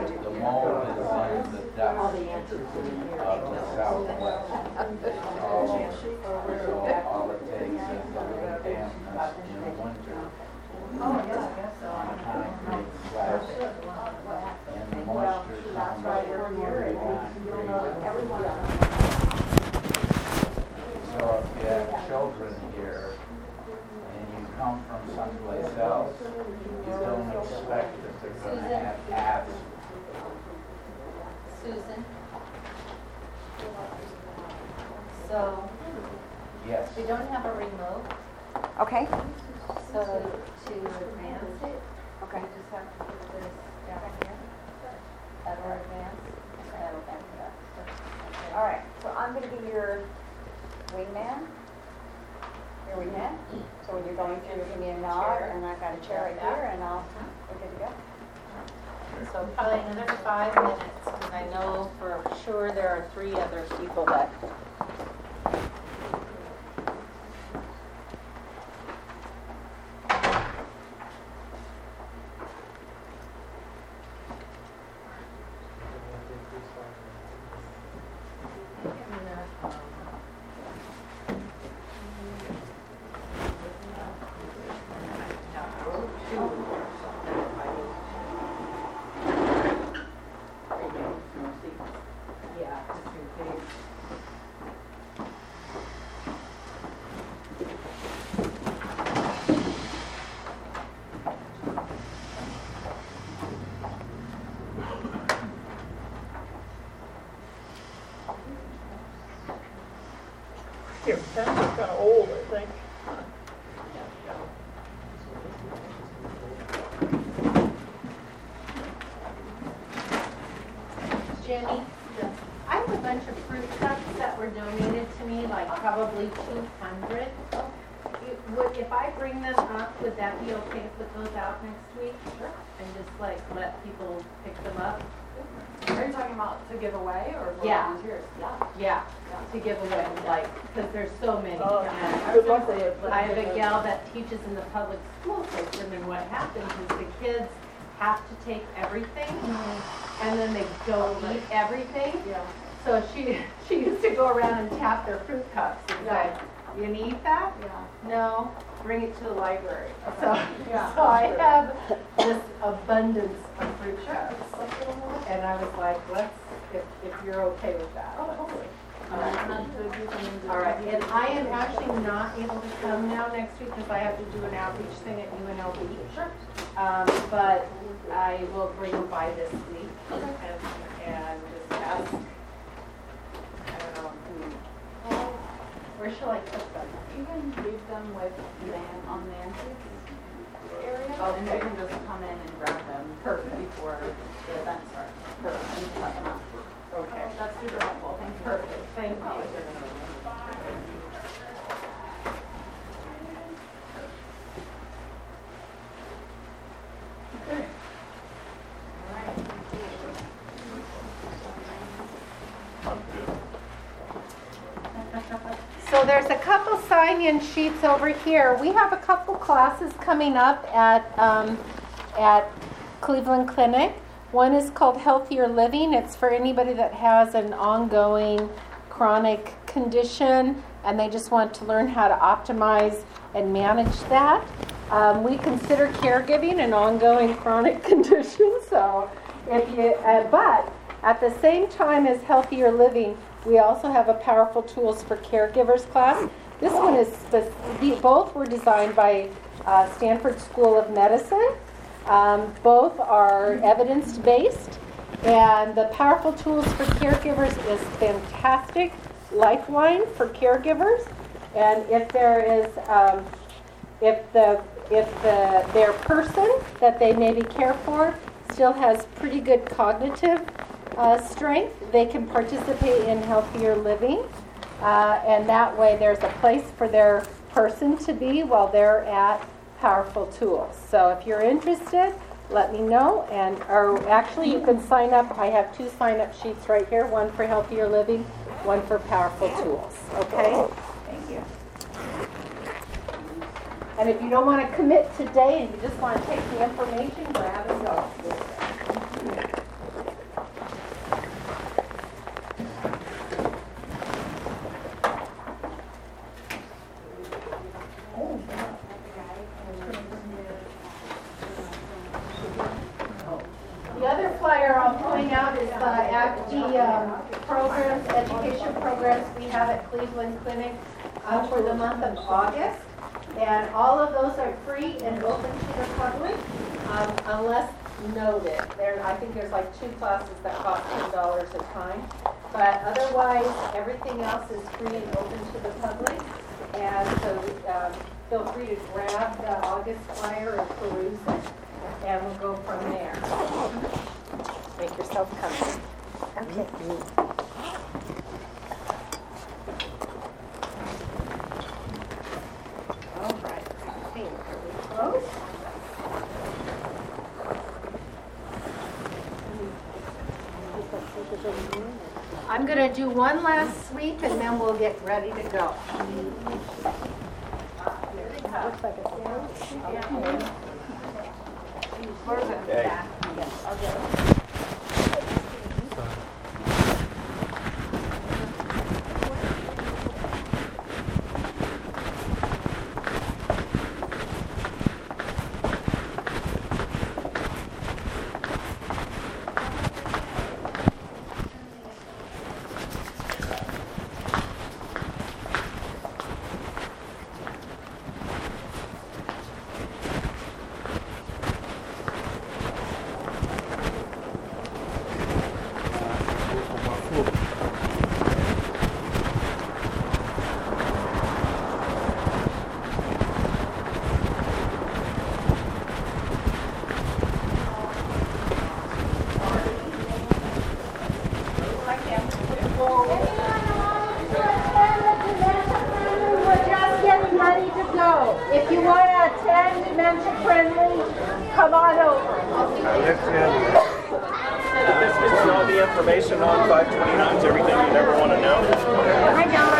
The mold is in the dust of the southwest. So, so all it takes is a little dampness in the winter on concrete slabs. And the moisture comes right every So if you have children here and you come from someplace else, you don't expect that they're going to have abs. Susan? So, Yes. we don't have a remote, Okay, I am actually not able to come now next week because I have to do an outreach thing at UNLV. Sure. Um, but I will bring them by this week and, and just ask, I don't know, who, where shall I put them? You can leave them with Nan on Nancy's area, Okay. and you can just come in and grab them Perfect. before the event starts. Perfect. And just let them out. Okay. That's super helpful, thank you. Perfect, thank you. So there's a couple sign-in sheets over here. We have a couple classes coming up at, um, at Cleveland Clinic. One is called Healthier Living. It's for anybody that has an ongoing chronic condition and they just want to learn how to optimize and manage that. Um, we consider caregiving an ongoing chronic condition, so if you, uh, but at the same time as Healthier Living, we also have a Powerful Tools for Caregivers class. This one is, both were designed by uh, Stanford School of Medicine. Um, both are evidence based, and the Powerful Tools for Caregivers is fantastic lifeline for caregivers. And if there is, um, if the if the their person that they maybe care for still has pretty good cognitive uh, strength, they can participate in healthier living, uh, and that way there's a place for their person to be while they're at powerful tools. So if you're interested, let me know. And or actually, you can sign up. I have two sign-up sheets right here: one for healthier living, one for powerful tools. Okay. Thank you. And if you don't want to commit today and you just want to take the information, grab it. The other flyer I'll point out is the self um, programs, education programs we have at Cleveland Clinic uh, for the month of August. And all of those are free and open to the public, um, unless noted. There, I think there's like two classes that cost ten dollars a time. But otherwise, everything else is free and open to the public. And so um, feel free to grab the August flyer and peruse it, and we'll go from there. Make yourself comfortable. Okay. All right, I think, are we close? I'm gonna do one last sweep and then we'll get ready to go. Looks like a sandwich. Okay. I'll get it. We're just getting ready to go. If you want to attend dementia friendly, come on over. This is all the information on 529, is everything you ever want to know. Hi, John.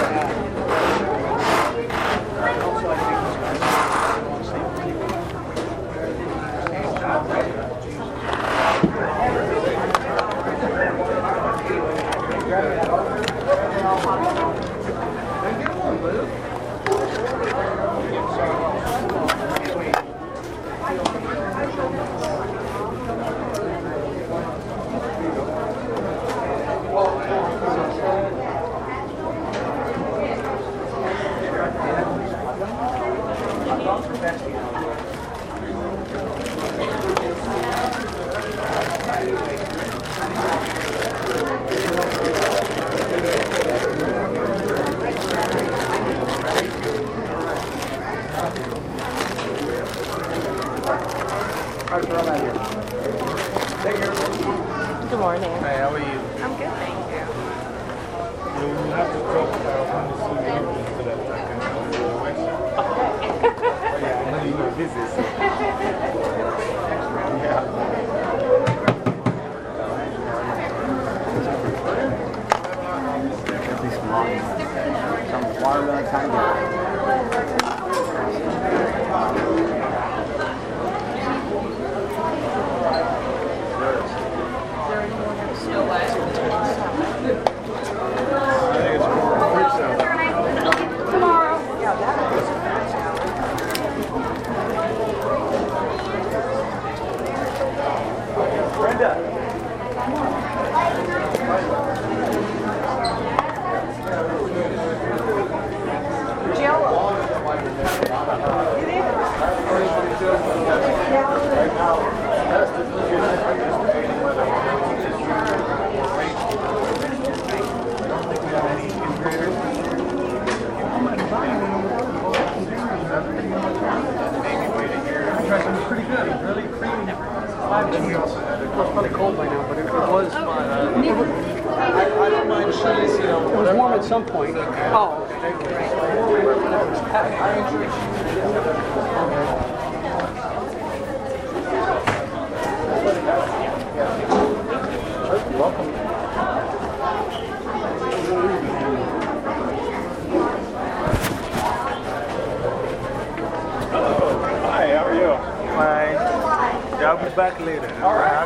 back later. All right.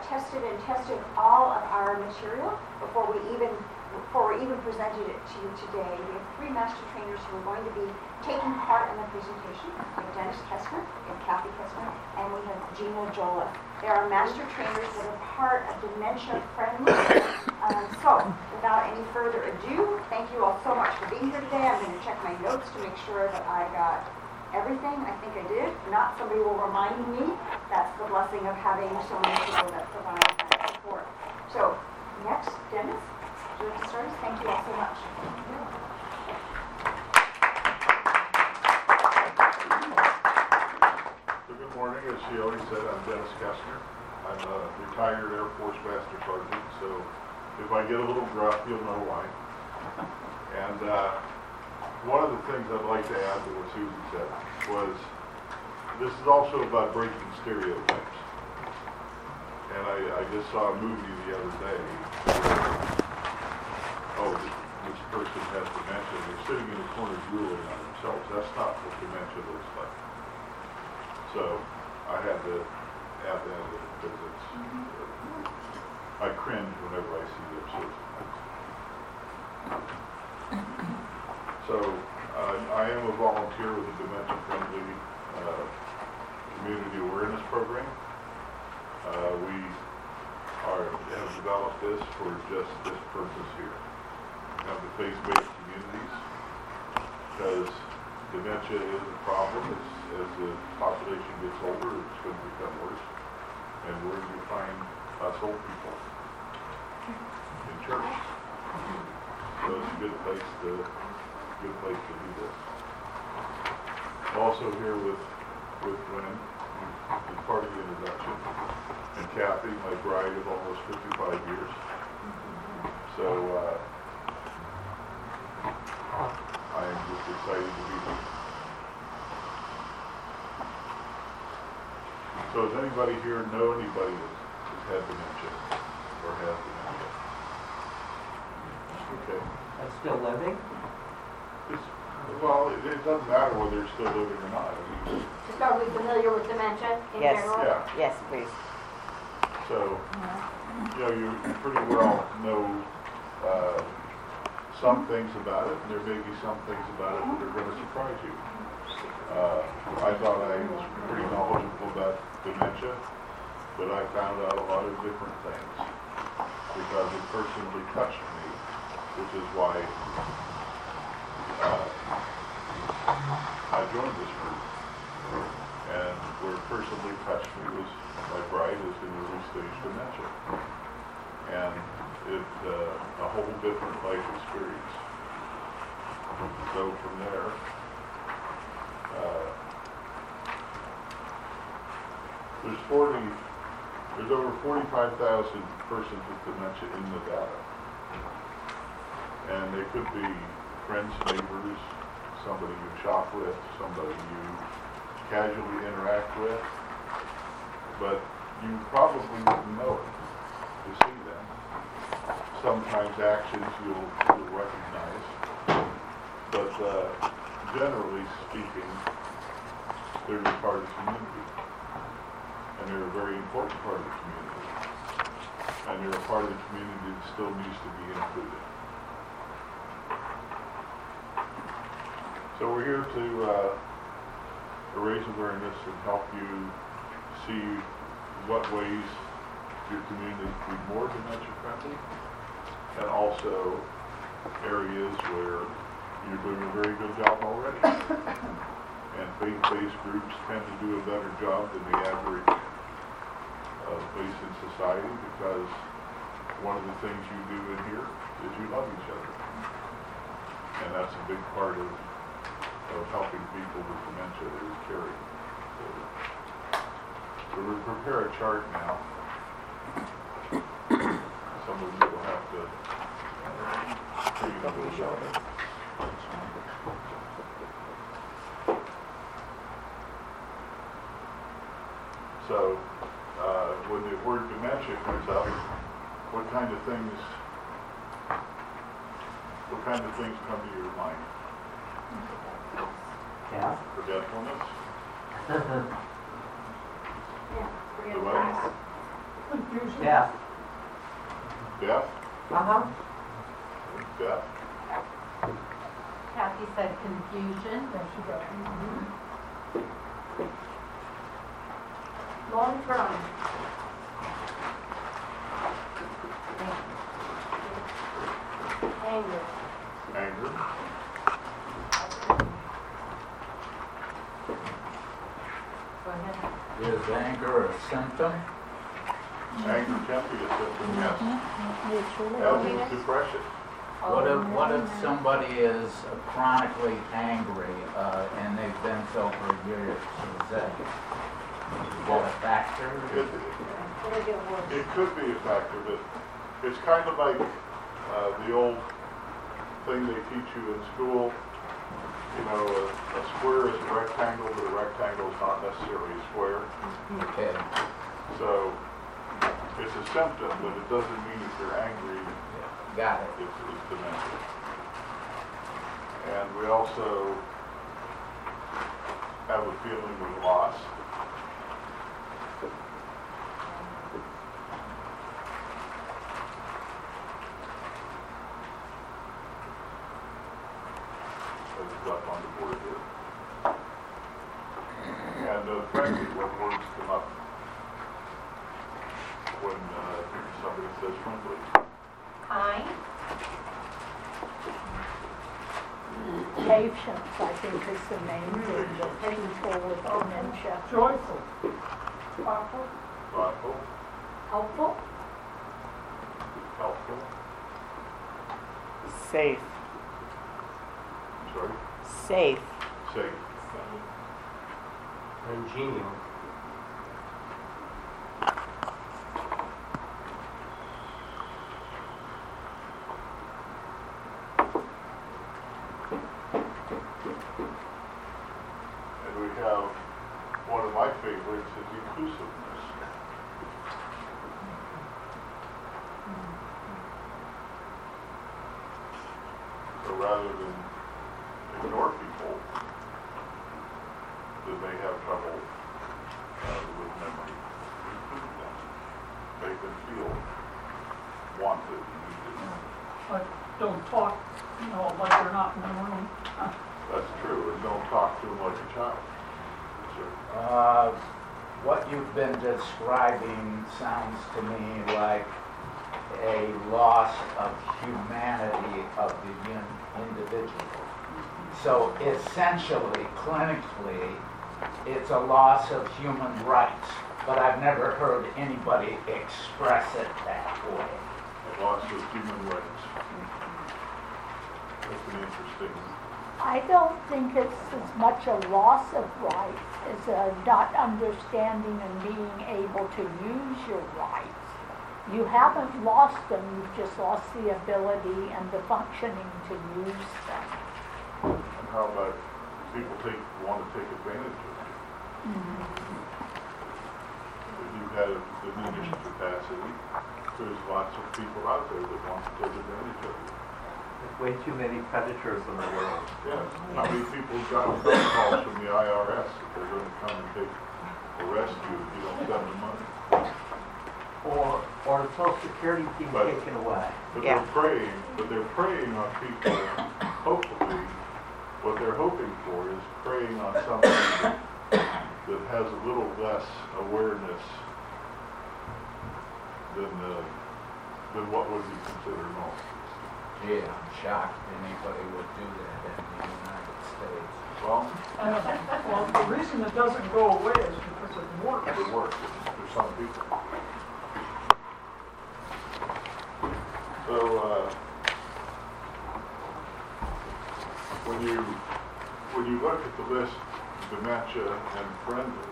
And tested and tested all of our material before we even, before we even presented it to you today. We have three master trainers who are going to be taking part in the presentation. We have Dennis Kessler, have Kathy Kessler, and we have Gina Jola. They are master trainers that are part of Dementia Friendly. Um, so, without any further ado, thank you all so much for being here today. I'm going to check my notes to make sure that I got everything. I think I did. Not somebody will remind me. That's the blessing of having so many people that provide that support. So, next, Dennis, would you like to start us? Thank you all so much. So Good morning, as she already said, I'm Dennis Kestner. I'm a retired Air Force Master Sergeant, so if I get a little gruff, you'll know why. And uh, one of the things I'd like to add to what Susan said was, this is also about breaking stereotypes. And I, I just saw a movie the other day where, oh, this person has dementia, they're sitting in the corner drooling on themselves. That's not what dementia looks like. So I had to add that in because it's, mm-hmm. I cringe whenever I see those sorts of things. So uh, I am a volunteer with the Dementia Friendly uh, Community Awareness Program. Uh, We are, have developed this for just this purpose here. Have the faith-based communities because dementia is a problem. As, as the population gets older, it's going to become worse. And where do you find us old people? In church. So it's a good place to, good place to do this. Also here with, with Glenn as part of the introduction. And Kathy, my bride of almost 55 years. So uh, I am just excited to be here. So does anybody here know anybody that's that's had dementia or has dementia? Okay. That's still living? It's, well, it, it doesn't matter whether they're still living or not. I mean, Just Are we familiar with dementia in Yes. general? yeah, Yes, please. so, you know, you you pretty well know, uh, some things about it, and there may be some things about it that are gonna surprise you. Uh, I thought I was pretty knowledgeable about dementia, but I found out a lot of different things because it personally touched me, which is why, I joined this group. And where personally touched me was my bride is in early stage dementia. And it, uh, a whole different life experience. So from there, uh, there's forty, there's over forty-five thousand persons with dementia in Nevada. And they could be friends, neighbors, somebody you shop with, somebody you casually interact with, but you probably wouldn't know it to see them. Sometimes actions you'll, you'll recognize, but uh, generally speaking, they're a part of the community. And they're a very important part of the community. And they're a part of the community that still needs to be included. So we're here to uh, raise awareness and help you see what ways your community can be more dementia friendly and also areas where you're doing a very good job already. And faith-based groups tend to do a better job than the average uh, place in society because one of the things you do in here is you love each other. And that's a big part of of helping people with dementia is caring. So we'll prepare a chart now. Some of you will have to figure this out. So, uh, when the word dementia comes up, what kind of things, what kind of things come to your mind? Yeah. Forgetfulness? Yeah, The what? Yeah. Death? Uh-huh. Death? Kathy said confusion. Long term. Anger. Anger? Go ahead. Is anger a symptom? Anger can be a symptom, yes. As is depression. What if, what if somebody is chronically angry, uh, and they've been so for years? Is that, is that a factor? It, It'll get worse. it could be a factor, but it's kind of like, uh, the old thing they teach you in school. You know, a, a square is a rectangle, but a rectangle is not necessarily a square. Okay, So, it's a symptom, but it doesn't mean if you're angry, got it. it's, it's dementia. And we also have a feeling of loss. That's left on the board here. And uh, frankly, when words come up, when uh, somebody says friendly, Kind. Patience, I think is the main thing, that people with dementia. Joyful. thoughtful, Helpful. helpful, Safe. I'm sorry, Safe. safe. Congenial. inclusiveness. So rather than ignore people that may have trouble uh, with memory, include them, make them feel wanted, needed. But don't talk, you know, like they're not in the room. That's true, and don't talk to them like a child. Sure. Uh, What you've been describing sounds to me like a loss of humanity of the in- individual. So essentially, clinically, it's a loss of human rights, but I've never heard anybody express it that way. A loss of human rights. That's an interesting, I don't think it's as much a loss of rights as a not understanding and being able to use your rights. You haven't lost them, you've just lost the ability and the functioning to use them. And how about people take, want to take advantage of you? Mm-hmm. If you've had a diminished capacity, there's lots of people out there that want to take advantage of you. There's way too many predators in the world. Yes, how many people got phone calls from the IRS that they're going to come and take, arrest you if you don't send them money? Or, or the social security being But- taken away. But they're preying, but they're preying on people, hopefully, what they're hoping for is preying on somebody that, that has a little less awareness than, uh, than what would be considered normal. Gee, I'm shocked anybody would do that in the United States. Well, Well, the reason it doesn't go away is because it works. it works for some people. So, uh, when you, when you look at the list, dementia and friendly,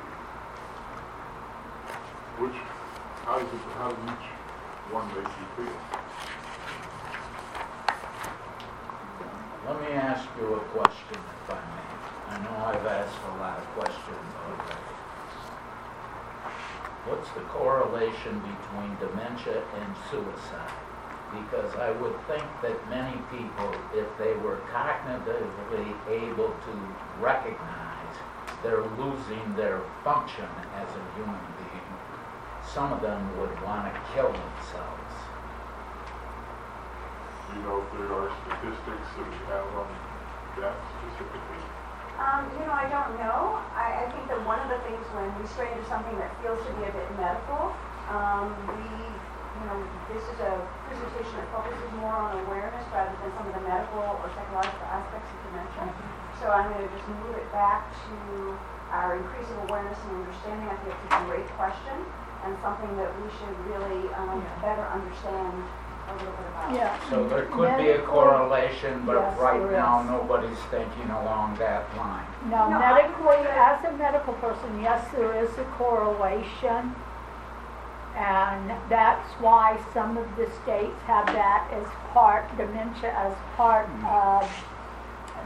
which, how does it, how does each one make you feel? Let me ask you a question, if I may. I know I've asked a lot of questions already. What's the correlation between dementia and suicide? Because I would think that many people, if they were cognitively able to recognize they're losing their function as a human being, some of them would want to kill themselves. Do you know if there are statistics that we have on that specifically? Um, you know, I don't know. I, I think that one of the things when we stray into something that feels to be a bit medical, um, we, you know, this is a presentation that focuses more on awareness rather than some of the medical or psychological aspects of dementia. So I'm going to just move it back to our increasing awareness and understanding. I think it's a great question and something that we should really um, better understand a little bit about. Yeah. So there could be a correlation, but Yes, right now, is. nobody's thinking along that line. Now, No, I- medically, as a medical person, yes, there is a correlation. And that's why some of the states have that as part, dementia as part mm. of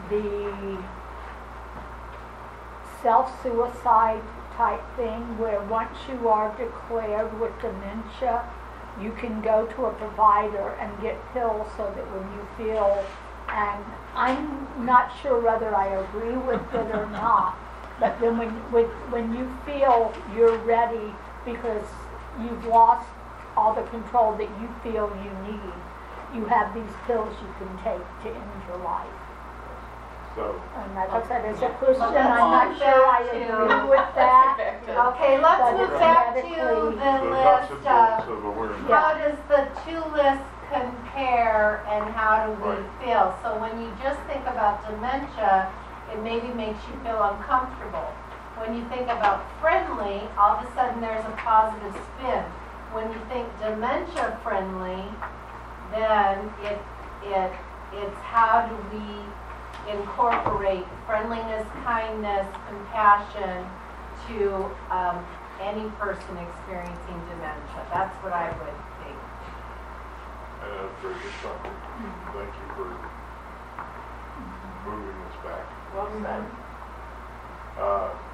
the self-suicide type thing, where once you are declared with dementia, you can go to a provider and get pills so that when you feel, and I'm not sure whether I agree with it or not, but then when, when, when you feel you're ready because you've lost all the control that you feel you need, you have these pills you can take to end your life. So, And like I said, as a Christian, let's I'm not sure I agree with that. Okay, let's move back to the the list of of how does the two lists compare and how do we Right. feel? So when you just think about dementia, it maybe makes you feel uncomfortable. When you think about friendly, all of a sudden there's a positive spin. When you think dementia friendly, then it, it, it's how do we incorporate friendliness, kindness, compassion to um, any person experiencing dementia. That's what I would think. And that's very good summary. Thank you for moving this back. Well said. Uh,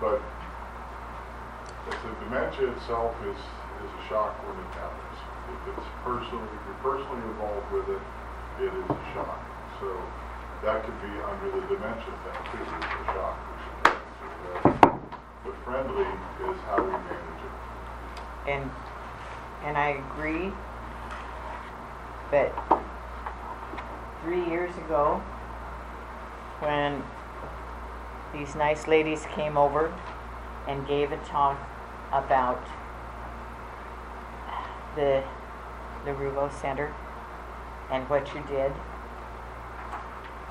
but the dementia itself is, is a shock when it happens. If it's personal, if you're personally involved with it, it is a shock. So that could be under the dementia thing too, it's a shock. But friendly is how we manage it. And, and I agree, but three years ago, when these nice ladies came over and gave a talk about the, the Ruvo Center and what you did,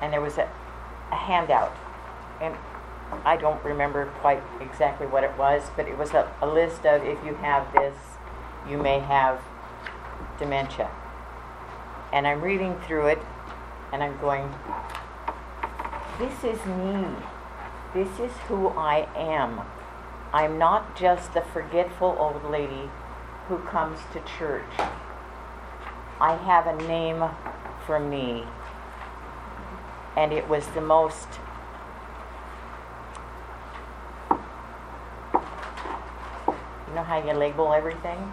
and there was a, a handout, and I don't remember quite exactly what it was, but it was a, a list of if you have this, you may have dementia. And I'm reading through it and I'm going, this is me. This is who I am. I'm not just the forgetful old lady who comes to church. I have a name for me. And it was the most You know how you label everything?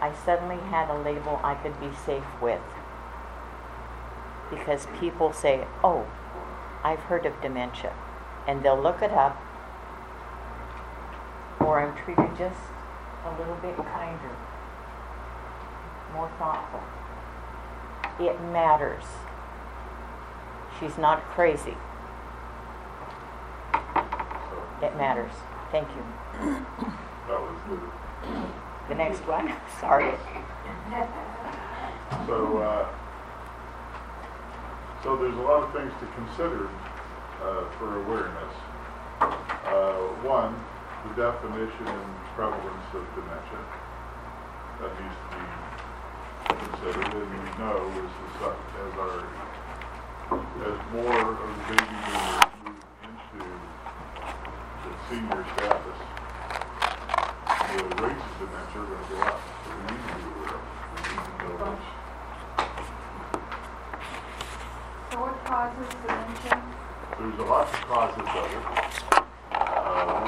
I suddenly had a label I could be safe with. Because people say, oh, I've heard of dementia. And they'll look it up. Or I'm treated just a little bit kinder, more thoughtful. It matters. She's not crazy. It matters. Thank you. that was the, The next one, sorry. So, uh, so there's a lot of things to consider uh, for awareness. Uh, One, the definition and prevalence of dementia. That needs to be considered, and we know as, the as our, as more of the baby boomers move into the senior status, the rates of dementia are going to go up. So we need to be aware. We need to know which So what causes dementia? There's a lot of causes of it.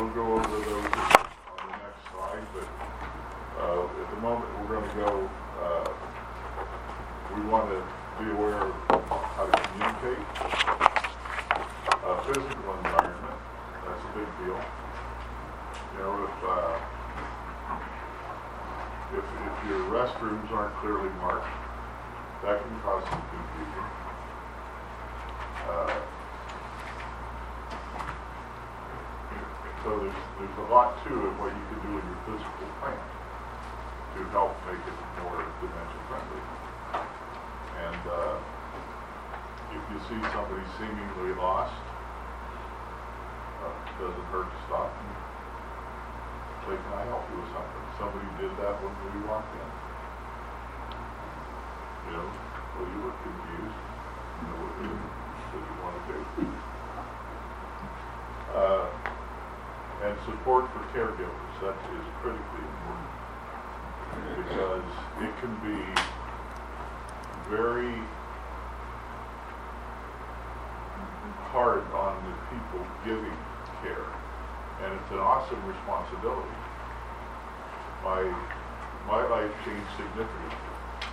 We'll go over those on the next slide, but uh, at the moment we're going to go, uh, we want to be aware of how to communicate. Uh, physical environment, that's a big deal. You know, if, if, if your restrooms aren't clearly marked, that can cause some confusion. Uh, So there's, there's a lot to it, what you can do in your physical plan to help make it more dementia friendly. And, uh, if you see somebody seemingly lost, uh, it doesn't hurt to stop and say, can I help you with something? Somebody did that when we walked in. You know, well, you were confused, you know, what you, what you want to do. Uh, and support for caregivers, that is critically important. Because it can be very hard on the people giving care. And it's an awesome responsibility. My, my life changed significantly.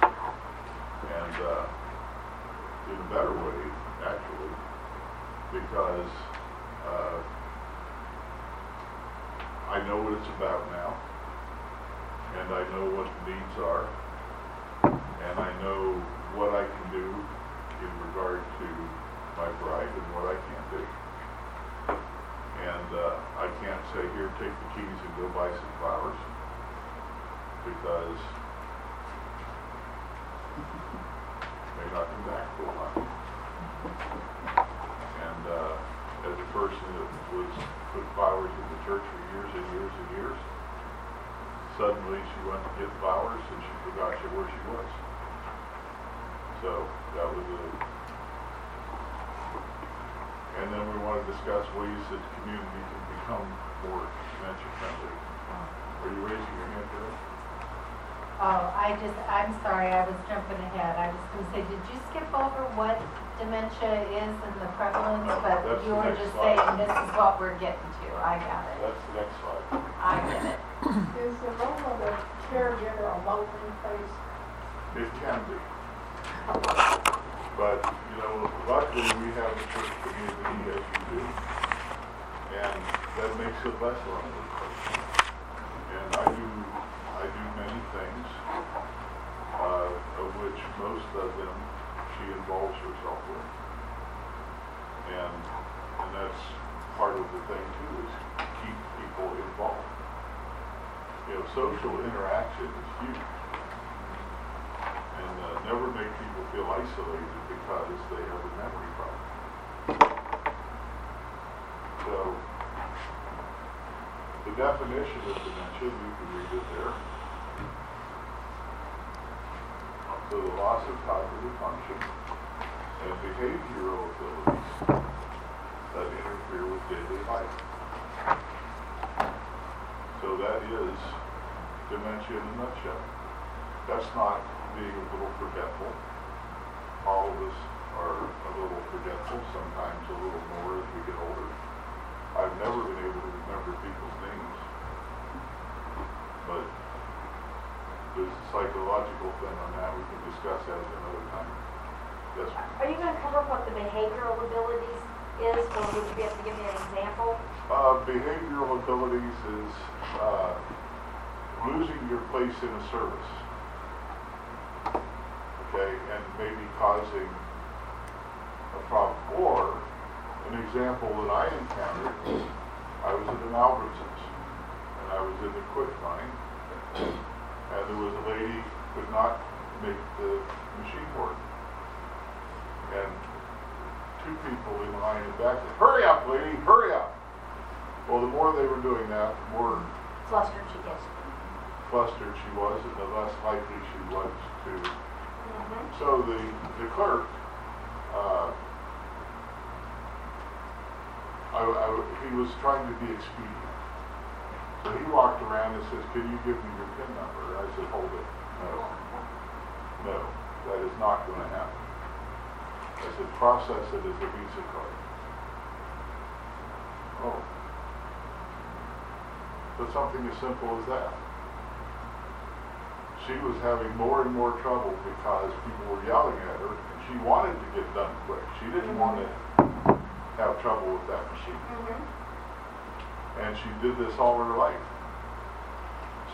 And, uh, in a better way, actually, because, uh, I know what it's about now, and I know what the needs are, and I know what I can do in regard to my bride and what I can't do. And uh, I can't say, here, take the keys and go buy some flowers, because may not come back for a while. And uh, as a person that was put flowers in the church for years and years and years, suddenly she went to get flowers and she forgot she- where she was. So that was a. And then we want to discuss ways that the community can become more dementia friendly. Are you raising your hand, Joe? Oh, I just, I'm sorry, I was jumping ahead. I was gonna say, did you skip over what dementia is and the prevalence? But That's you the were next just slide. saying this is what we're getting to. I got it. That's the next slide. I get it. Is the role of the caregiver a lonely place? It can be. But, you know, luckily we have a church community as you do. And that makes it less lonely. And I do, I do many things, uh, of which most of them she involves herself with. And, and that's part of the thing too, is keep people involved. You know, social interaction is huge. And uh, never make people feel isolated because they have a memory problem. So, the definition of dementia, you can read it there. So the loss of cognitive function and behavioral abilities that interfere with daily life. So that is dementia in a nutshell. That's not being a little forgetful. All of us are a little forgetful, sometimes a little more as we get older. I've never been able to remember people's names. But there's a psychological thing on that, we can discuss that at another time. Yes. Are you gonna cover what the behavioral abilities is, or would you be able to give me an example? Uh, behavioral abilities is, uh, losing your place in a service. Okay, and maybe causing a problem. Or, an example that I encountered, I was at an Albertsons, and I was in the quick line, and there was a lady who could not make the machine work. And two people in line in back said, hurry up, lady, hurry up. Well, the more they were doing that, the more Flustered she gets. flustered she was, and the less likely she was to. Mhm. So the, the clerk, uh, I, I, he was trying to be expedient. So he walked around and says, can you give me your PIN number? I said, hold it. No. No, that is not going to happen. I said, process it as a Visa card. Oh. But something as simple as that. She was having more and more trouble because people were yelling at her, and she wanted to get done quick. She didn't want to have trouble with that machine. Mhm. And she did this all her life.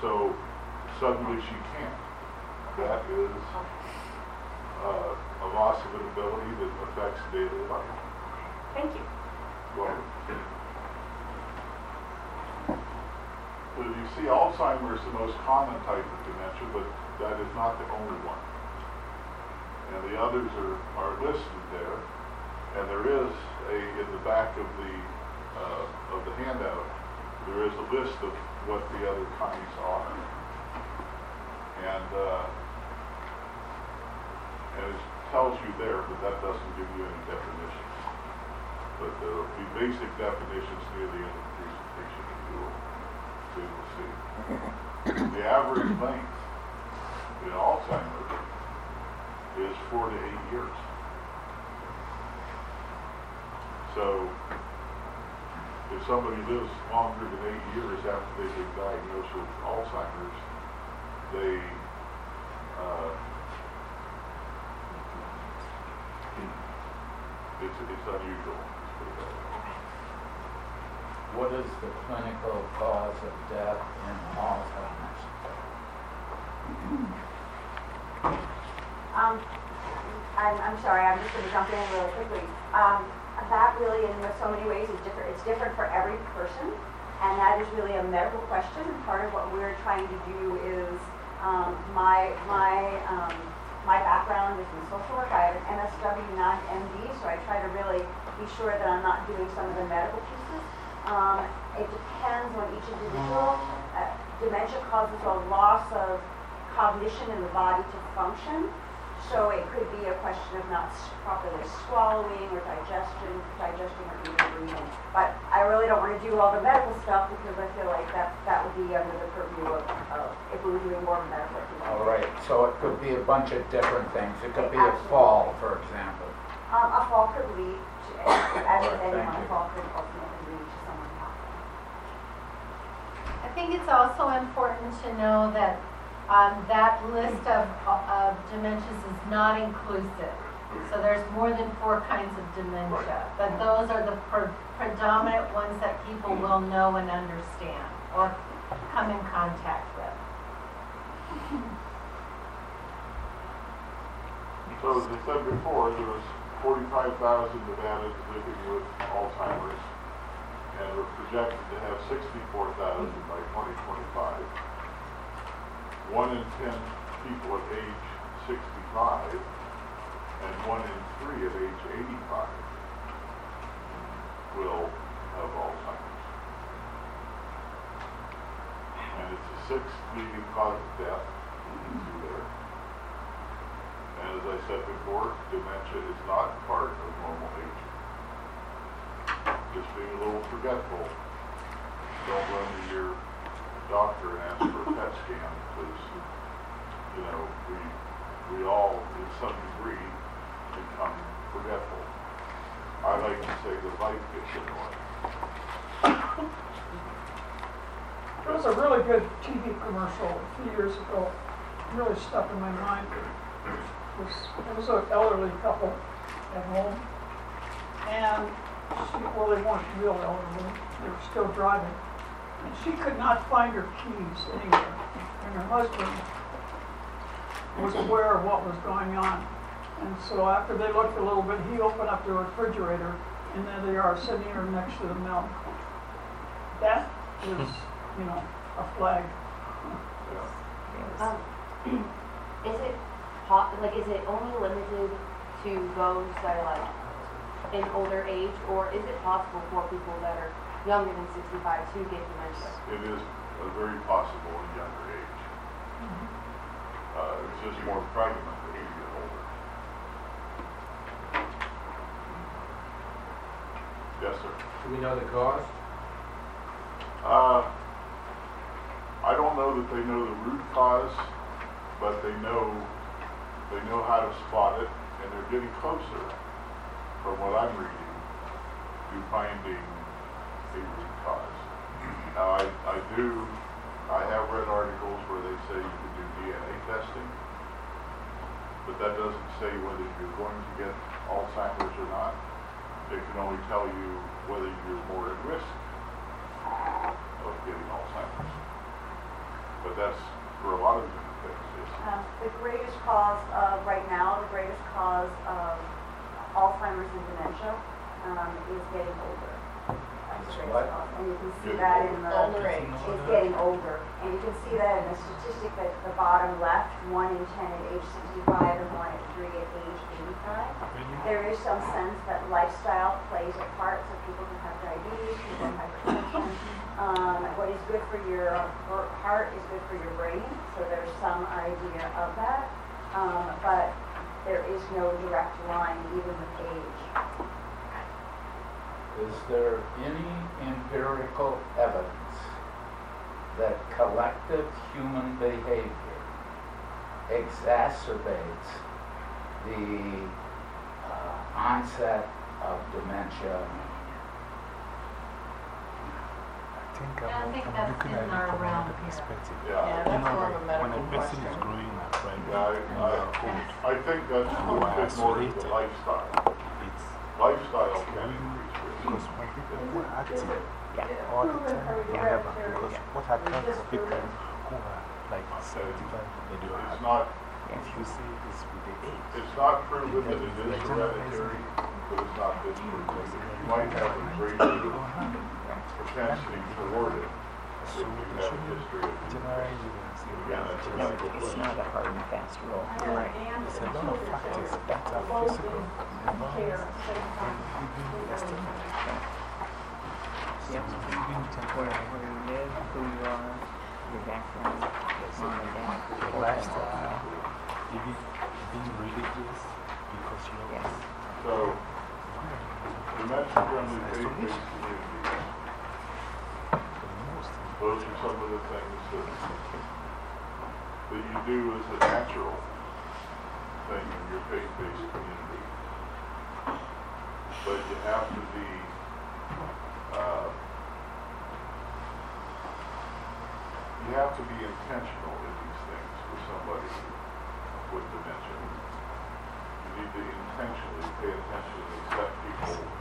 So suddenly she can't. That is uh, a loss of an ability that affects daily life. Thank you. Well, so you see, Alzheimer's is the most common type of dementia, but that is not the only one. And the others are, are listed there. And there is a, in the back of the, uh, of the handout, there is a list of what the other kinds are. And, uh, and it tells you there, but that doesn't give you any definitions. But there'll be basic definitions near the end of the presentation that you will, you will see. The average length in Alzheimer's is four to eight years. So if somebody lives longer than eight years after they've been diagnosed with Alzheimer's, they, uh, it's, it's unusual, let's put it that way. What is the clinical cause of death in Alzheimer's? Um, I'm, I'm sorry, I'm just gonna jump in really quickly. Um, that really, in so many ways, is different, it's different for every person, and that is really a medical question. And Part of what we're trying to do is, um, my, my, um, my background is in social work. I have an MSW, not MD, so I try to really be sure that I'm not doing some of the medical pieces. Um, it depends on each individual. Uh, dementia causes a loss of cognition in the body to function. So it could be a question of not properly swallowing or digestion, digesting or even breathing. But I really don't want to do all the medical stuff because I feel like that, that would be under the purview of, of if we were doing more medical. All right, so it could be a bunch of different things. It could be a fall, for example. Um, a fall could lead to, as with Alright, anyone, thank a fall could ultimately lead to someone passing. I think it's also important to know that um, that list of, of dementias is not inclusive. So there's more than four kinds of dementia, but those are the pre- predominant ones that people will know and understand or come in contact with. So as I said before, there was forty-five thousand Nevadas living with Alzheimer's, and we're projected to have sixty-four thousand by twenty twenty-five. One in ten people at age sixty-five, and one in three at age eighty-five will have Alzheimer's. And it's the sixth leading cause of death, there. And as I said before, dementia is not part of normal aging. Just being a little forgetful. Don't run to your doctor and ask for a PET scan because, you know, we, we all, in some degree, become forgetful. I like to say that life gets in the way. There was a really good TV commercial a few years ago, really stuck in my mind. It was, it was an elderly couple at home, and she, well, they weren't real elderly, they were still driving. And she could not find her keys anywhere, and her husband was aware of what was going on. And so after they looked a little bit, he opened up the refrigerator, and there they are, sitting there next to the milk. That is, you know, a flag. Um, is it po- like is it only limited to those that are like in older age, or is it possible for people that are younger than 65 to get dementia? It is uh, very possible in younger age. Uh, it's just more prevalent as you get older. Yes, sir. Do we know the cause? Uh, I don't know that they know the root cause, but they know, they know how to spot it, and they're getting closer, from what I'm reading, to finding a root cause. Now, I, I do, I have read articles where they say you can do DNA testing, but that doesn't say whether you're going to get Alzheimer's or not. It can only tell you whether you're more at risk of getting Alzheimer's. But that's for a lot of different things. Um, the greatest cause of, right now, the greatest cause of Alzheimer's and dementia um, is getting older. That's what? And you can see that in the. Older age. Is getting older. And you can see that in the statistic at the bottom left, one in 10 at age 65 and one in three at age 85. There is some sense that lifestyle plays a part, so people can have diabetes, people have hypertension. Um, what is good for your heart is good for your brain, so there's some idea of that. Um, but there is no direct line, even with age. Is there any empirical evidence that collective human behavior exacerbates the uh, onset of dementia? I think I I'm, think that's in at it our from realm another perspective. Yeah, Yeah, that's more of a like, when medical a person is question. growing up, right? yeah, I, and they are old, I, I think that's a little bit more to the lifestyle. it's Lifestyle can increase risk. Because when people who are active Yeah. all the time, they never, because what happens for people who are like 75, they do not, if you see this with the age, it's not proven that it is hereditary, but it's not been proven. You might have a greater propensity toward it so if you you have a should history of generalize it and say, Again, yeah, it's a it's not a hard and fast rule. You're right. There's a lot of factors that are physical, environment, and even estimate. Yep. Even. Where you live, who you are, your background, mom and dad. Your lifestyle, even being religious, because you know, Yes. So, dementia-friendly faith-based communities, the most those are some of the things that, that you do as a natural thing in your faith-based community. But you have to be, uh, you have to be intentional in these things with somebody with dementia. You need to intentionally pay attention and accept people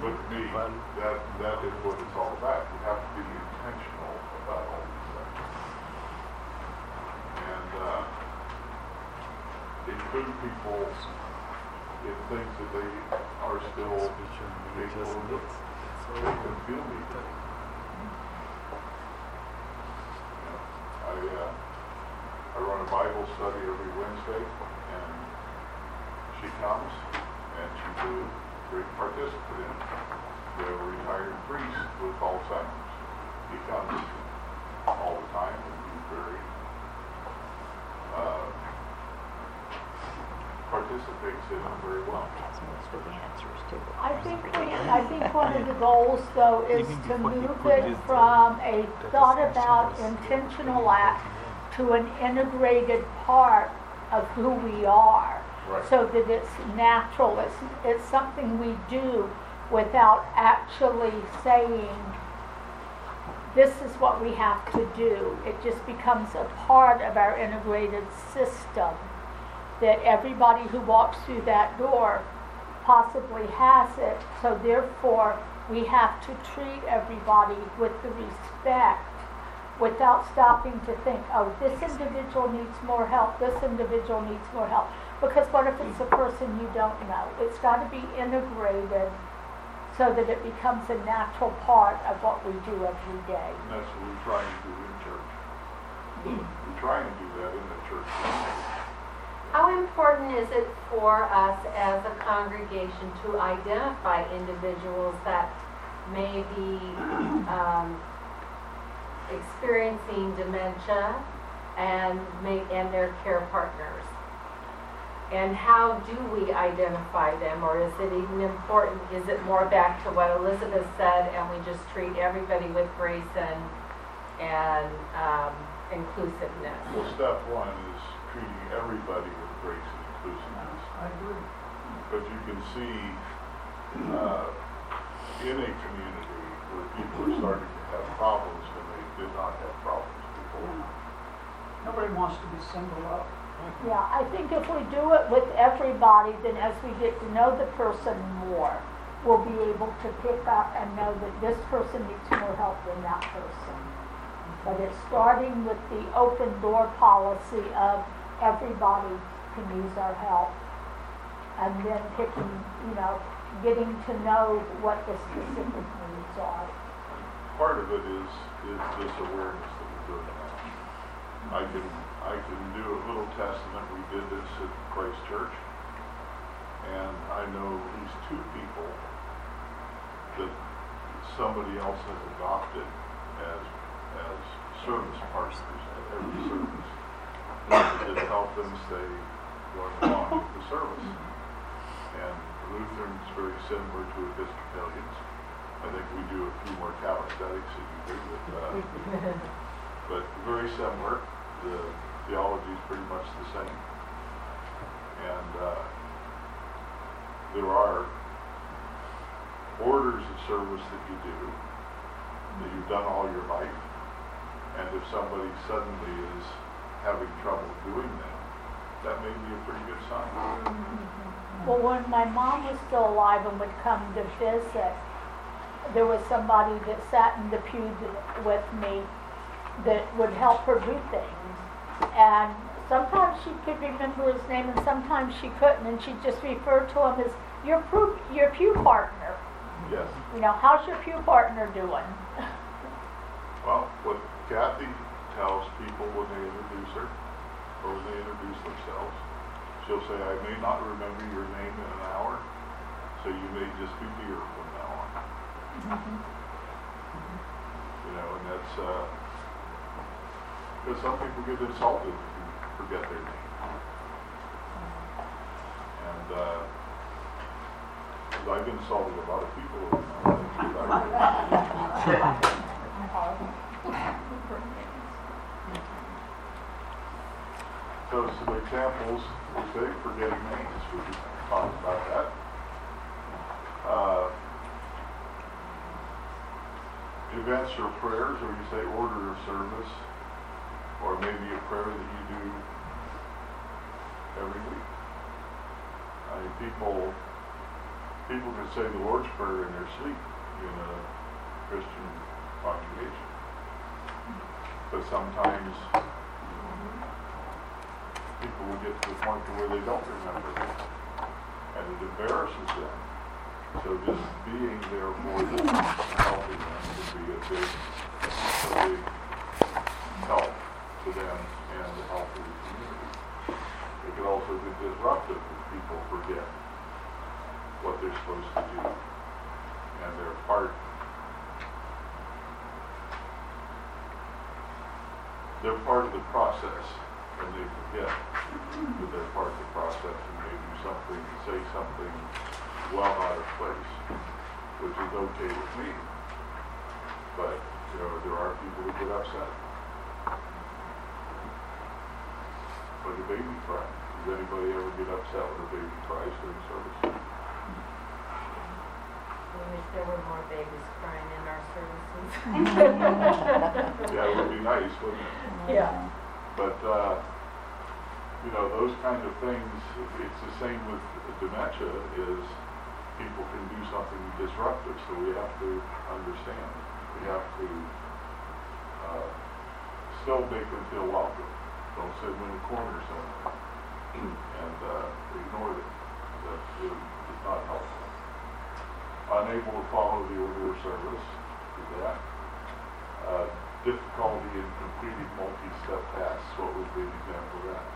But that, that is what it's all about. You have to be intentional about all these things. And, uh, include people in things that they are still doing. So they can feel me. I, uh, I run a Bible study every Wednesday, and she comes, and she's a great participant in it. We have a retired priest with Alzheimer's. He comes all the time, and he's very, uh, participates in it very well. I think, we- I think one of the goals though is to move it from a thought about intentional act to an integrated part of who we are. Right. So that it's natural, it's, it's something we do without actually saying, this is what we have to do. It just becomes a part of our integrated system that everybody who walks through that door possibly has it. So therefore, we have to treat everybody with the respect without stopping to think, oh, this individual needs more help, this individual needs more help. Because what if it's a person you don't know? It's got to be integrated so that it becomes a natural part of what we do every day. And that's what we try and do in church. We try and do that in the church. How important is it for us as a congregation to identify individuals that may be um, experiencing dementia and may, and their care partners? And how do we identify them, or is it even important, is it more back to what Elizabeth said, and we just treat everybody with grace and, and um, inclusiveness? Well, step one is treating everybody with grace and inclusiveness. I agree. But you can see, uh, in a community where people are starting to have problems when they did not have problems before. Nobody wants to be singled out. Yeah, I think if we do it with everybody, then as we get to know the person more, we'll be able to pick up and know that this person needs more help than that person. But it's starting with the open door policy of everybody can use our help. And then picking, you know, getting to know what the specific needs are. Part of it is, is this awareness that we're doing now. I can, I can do a little testament, we did this at Christ Church, and I know at least two people that somebody else has adopted as, as service partners at every service. It helped them stay going along with the service. And Lutherans very similar to Episcopalians. I think we do a few more calisthenics than you do, but, uh, but very similar. The theology is pretty much the same. And uh, there are orders of service that you do, that you've done all your life. And if somebody suddenly is having trouble doing them, that may be a pretty good sign. Well, when my mom was still alive and would come to visit, there was somebody that sat in the pew with me that would help her do things. And sometimes she could remember his name and sometimes she couldn't, and she'd just refer to him as your pew, your pew partner. Yes. You know, how's your pew partner doing? Well, what Kathy tells people when they introduce her, or when they introduce themselves, she'll say, I may not remember your name in an hour, so you may just be dear from now on. You know, and that's, uh, because some people get insulted if you forget their name. And, uh, 'cause I've insulted a lot of people over my life. So some examples, we say forgetting names, we talked about that. Uh, events or prayers, or you say order of service, or maybe a prayer that you do every week. I mean, people, people can say the Lord's Prayer in their sleep in a Christian congregation. But sometimes people will get to the point to where they don't remember and it embarrasses them. So just being there for them, helping them would be a big, a big help to them and the help of the community. It can also be disruptive if people forget what they're supposed to do and their part. They're part of the process and they forget that they're part of the process and they do something, say something well out of place, which is okay with me. But, you know, there are people who get upset. Like a baby cry. Does anybody ever get upset when a baby cries during service? I wish there were more babies crying in our services. Yeah, it would be nice, wouldn't it? Yeah. But, uh, you know, those kind of things, it's the same with dementia, is people can do something disruptive, so we have to understand. We have to, uh, still make them feel welcome. Don't sit in a corner somewhere and, uh, ignore them. That is not helpful. Unable to follow the order of service, is that. Uh, difficulty in completing multi-step tasks, what would be an example of that?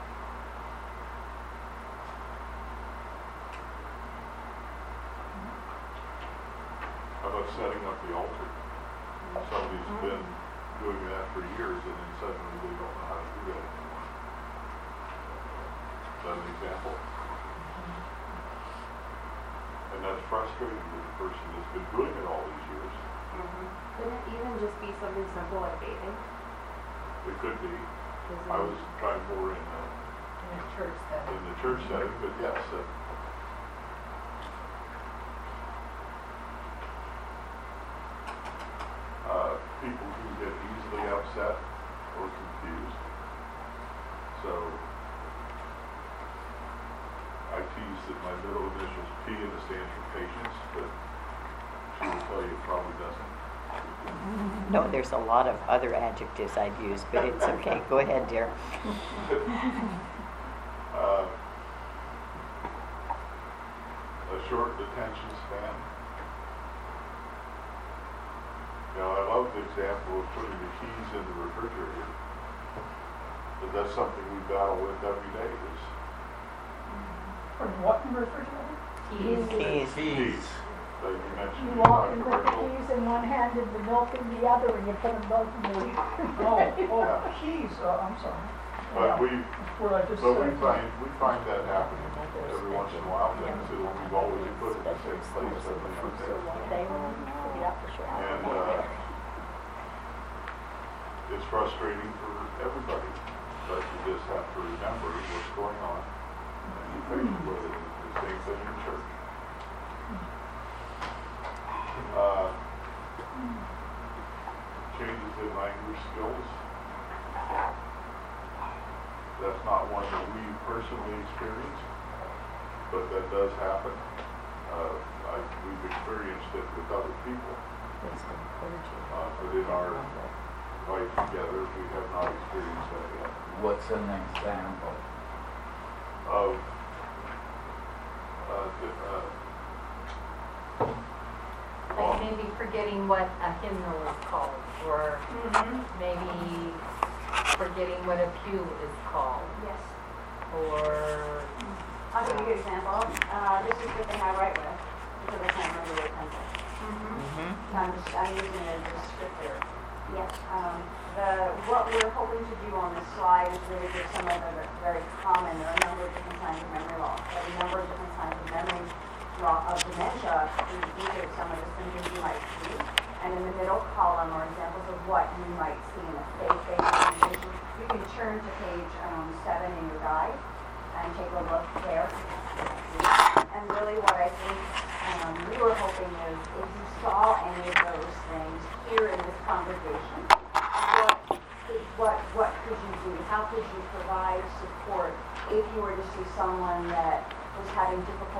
How about setting up the altar? Mm-hmm. Somebody's been mm-hmm. doing that for years and then suddenly they don't know how to do that anymore. Is that an example? Mm-hmm. And that's frustrating to the person that's been doing it all these years. Couldn't it even just be something simple like bathing? It could be, I was trying more in, uh, In a church setting. in the church setting, but yes, uh, people who get easily upset or confused. So I tease that my middle initial's P and it stands for patience, but she will tell you it probably doesn't. No, there's a lot of other adjectives I'd use, but it's okay. Go ahead, dear. Uh, a short attention span. You know, I love the example of putting the keys in the refrigerator. But that's something we battle with every day is Put what in the refrigerator? Keys. Keys. keys. Like you mentioned. You walk my and put the keys in one hand and the milk in the other, and you put them both in the Oh, Yeah. oh, keys, uh, I'm sorry. But we, what I just but we find, we find that happening every once in a while, things that we've always put in the same place, suddenly aren't there. And, uh, it's frustrating for everybody, but you just have to remember what's going on and be patient with it. The same thing in church. Uh, changes in language skills. That's not one that we personally experience, but that does happen. Uh, I, we've experienced it with other people. Uh, but in our life together, we have not experienced that yet. What's an example? Of, uh, the, uh, Like maybe forgetting what a hymnal is called, or maybe forgetting what a pew is called, Yes. or, I'll give you an example. Uh, this is the thing I write with, because I can't remember the pencil. Mhm. So I'm just, I'm using it as a descriptor. Yes, um, the, what we're hoping to do on this slide is really give some of the very common, there are a number of different signs of memory loss, there are a number of different signs of memory loss of dementia. Are some of the symptoms you might see. And in the middle column are examples of what you might see in a faith-based presentation. You can turn to page um, seven in your guide and take a look there. And really what I think um, we were hoping is if you saw any of those things here in this congregation, what, what, what could you do? How could you provide support if you were to see someone that was having difficulty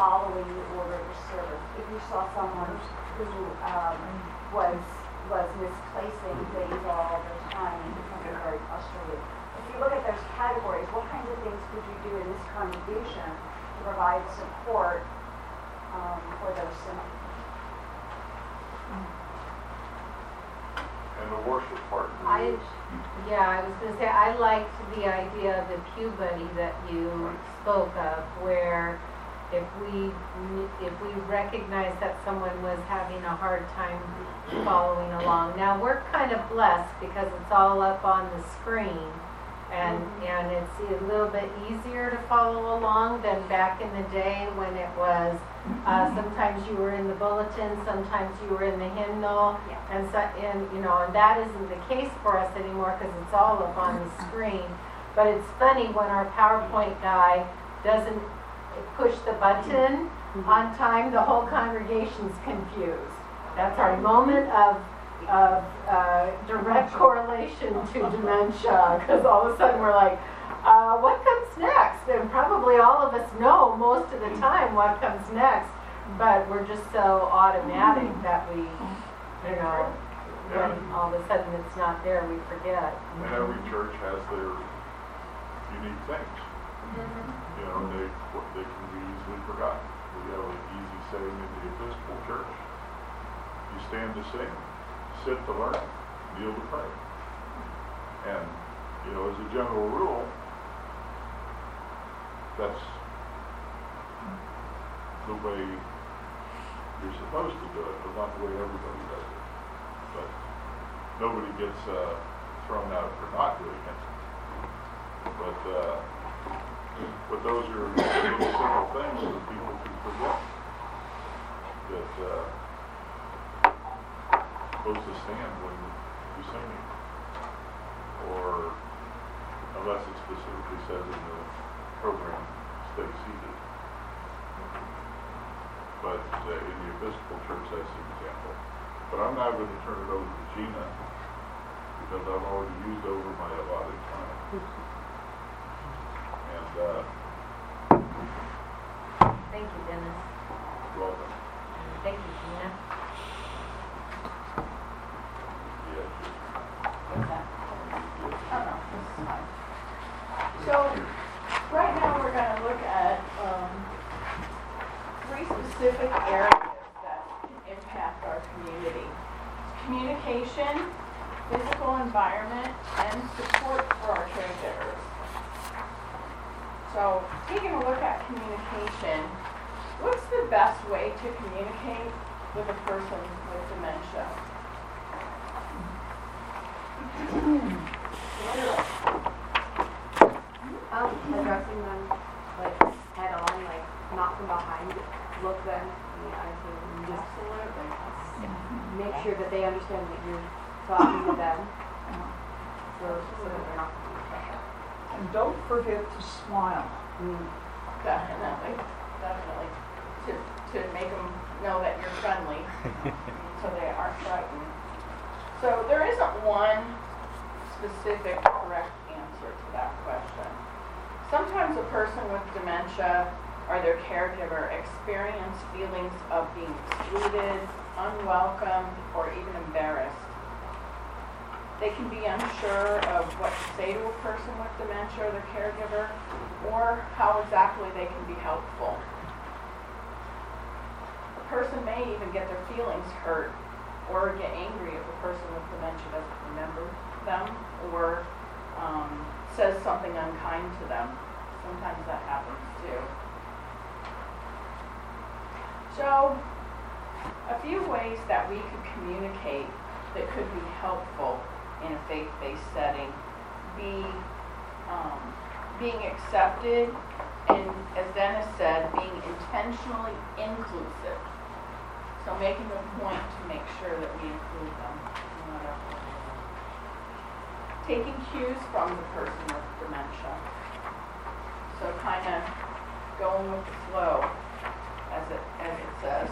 following the order to service. If you saw someone who um, was, was misplacing things all the time and becoming very frustrated. If you look at those categories, what kinds of things could you do in this congregation to provide support um, for those symptoms? And the worship part. I, yeah, I was gonna say, I liked the idea of the pew buddy that you spoke of, where if we, if we recognize that someone was having a hard time following along. Now, we're kind of blessed because it's all up on the screen, and, and it's a little bit easier to follow along than back in the day when it was, uh, sometimes you were in the bulletin, sometimes you were in the hymnal, Yeah. and so, and, you know, and that isn't the case for us anymore because it's all up on the screen. But it's funny when our PowerPoint guy doesn't push the button on time, the whole congregation's confused. That's our moment of, of, uh, direct correlation to dementia, because all of a sudden we're like, uh, what comes next? And probably all of us know most of the time what comes next, but we're just so automatic that we, you know, when all of a sudden it's not there, we forget. And every church has their unique things. You know, they, they can be We have an easy saying in the Episcopal Church. You stand to sing, sit to learn, kneel to pray. And, you know, as a general rule, that's the way you're supposed to do it, but not the way everybody does it. But nobody gets, uh, thrown out for not doing it. But, uh, but those are little simple things that people can forget. That, uh, supposed to stand when you're singing. Or, unless it specifically says in the program, stay seated. But uh, in the Episcopal Church, that's an example. But I'm now going to turn it over to Gina because I've already used over my allotted time. And, Thank you, Dennis. welcome. Thank you, Gina. Yeah, Oh, no, this is fine. So, right now, we're gonna look at, um, three specific areas that can impact our community. Communication, physical environment, and support for our caregivers. So, taking a look at communication, what's the best way to communicate with a person with dementia? Um, addressing them like head on, like not from behind, look them in the eyes and just make sure that they understand that you're talking to them. So, so that they're not confused. And don't forget to smile. Mm, definitely, definitely. To, to make them know that you're friendly, so they aren't frightened. So there isn't one specific correct answer to that question. Sometimes a person with dementia or their caregiver experience feelings of being excluded, unwelcome, or even. They can be unsure of what to say to a person with dementia or their caregiver, or how exactly they can be helpful. A person may even get their feelings hurt or get angry if a person with dementia doesn't remember them or um, says something unkind to them. Sometimes that happens too. So, a few ways that we could communicate that could be helpful in a faith-based setting be um, being accepted and, as Dennis said, being intentionally inclusive. So making a point to make sure that we include them. Taking cues from the person with dementia. So kind of going with the flow, as it, as it says.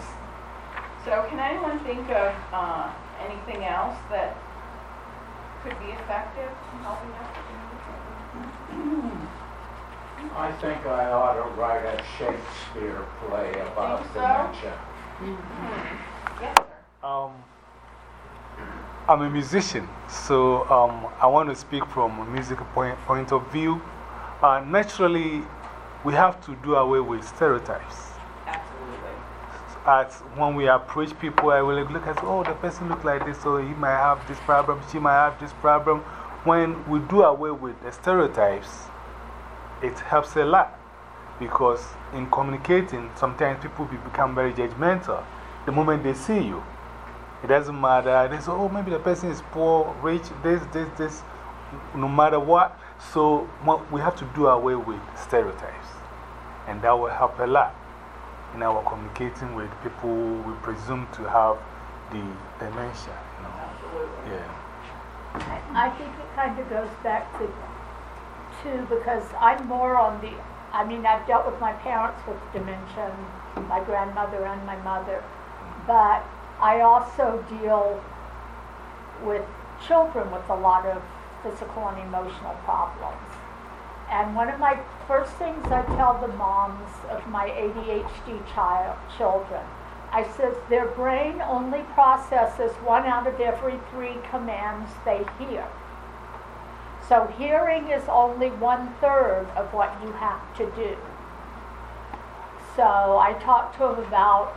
So can anyone think of uh, anything else that could be effective in helping us? I think I ought to write a Shakespeare play about Think so? dementia. Yes, sir. Um, I'm a musician, so um, I want to speak from a musical point, point of view. Uh, naturally, we have to do away with stereotypes. When we approach people, I will look at, oh, the person looks like this, so he might have this problem, she might have this problem. When we do away with the stereotypes, it helps a lot because in communicating, sometimes people become very judgmental the moment they see you. It doesn't matter. They say, oh, maybe the person is poor, rich, this, this, this, no matter what. So we have to do away with stereotypes. And that will help a lot in our communicating with people we presume to have the dementia. You know? Absolutely. Yeah. I think it kind of goes back to, too, because I'm more on the, I mean, I've dealt with my parents with dementia, my grandmother and my mother, but I also deal with children with a lot of physical and emotional problems. And one of my first things I tell the moms of my ADHD child, children, I says their brain only processes one out of every three commands they hear. So hearing is only one third of what you have to do. So I talk to them about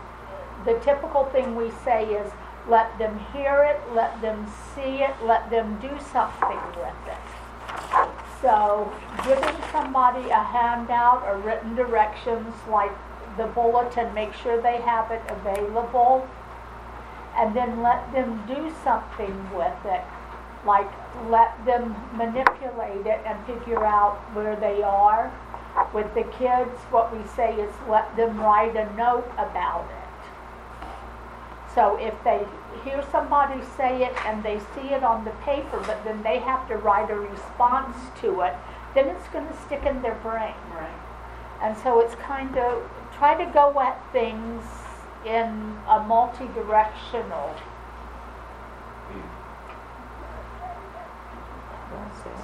the typical thing we say is let them hear it, let them see it, let them do something with it. So giving somebody a handout or written directions like the bulletin, make sure they have it available. And then let them do something with it, like let them manipulate it and figure out where they are. With the kids, what we say is let them write a note about it. So if they hear somebody say it and they see it on the paper, but then they have to write a response to it, then it's going to stick in their brain. Right. And so it's kind of try to go at things in a multi directional.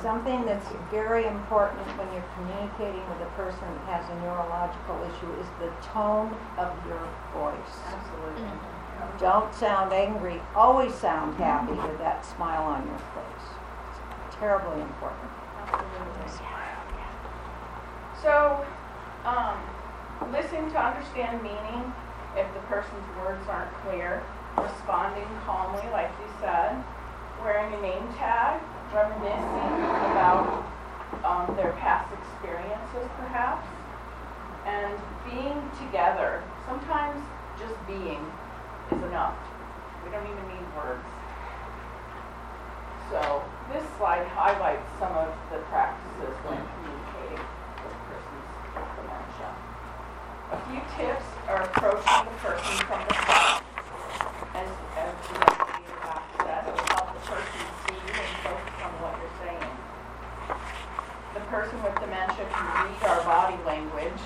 Something that's very important when you're communicating with a person that has a neurological issue is the tone of your voice. Absolutely. Don't sound angry, always sound happy with that smile on your face. It's terribly important. So, um, listen to understand meaning if the person's words aren't clear, responding calmly, like you said, wearing a name tag, reminiscing about um, their past experiences, perhaps, and being together. Sometimes just being is enough. We don't even need words. So this slide highlights some of the practices when communicating with persons with dementia. A few tips are approaching the person from the front, as, as lady back said, help the person see you and focus on what you're saying. The person with dementia can read our body language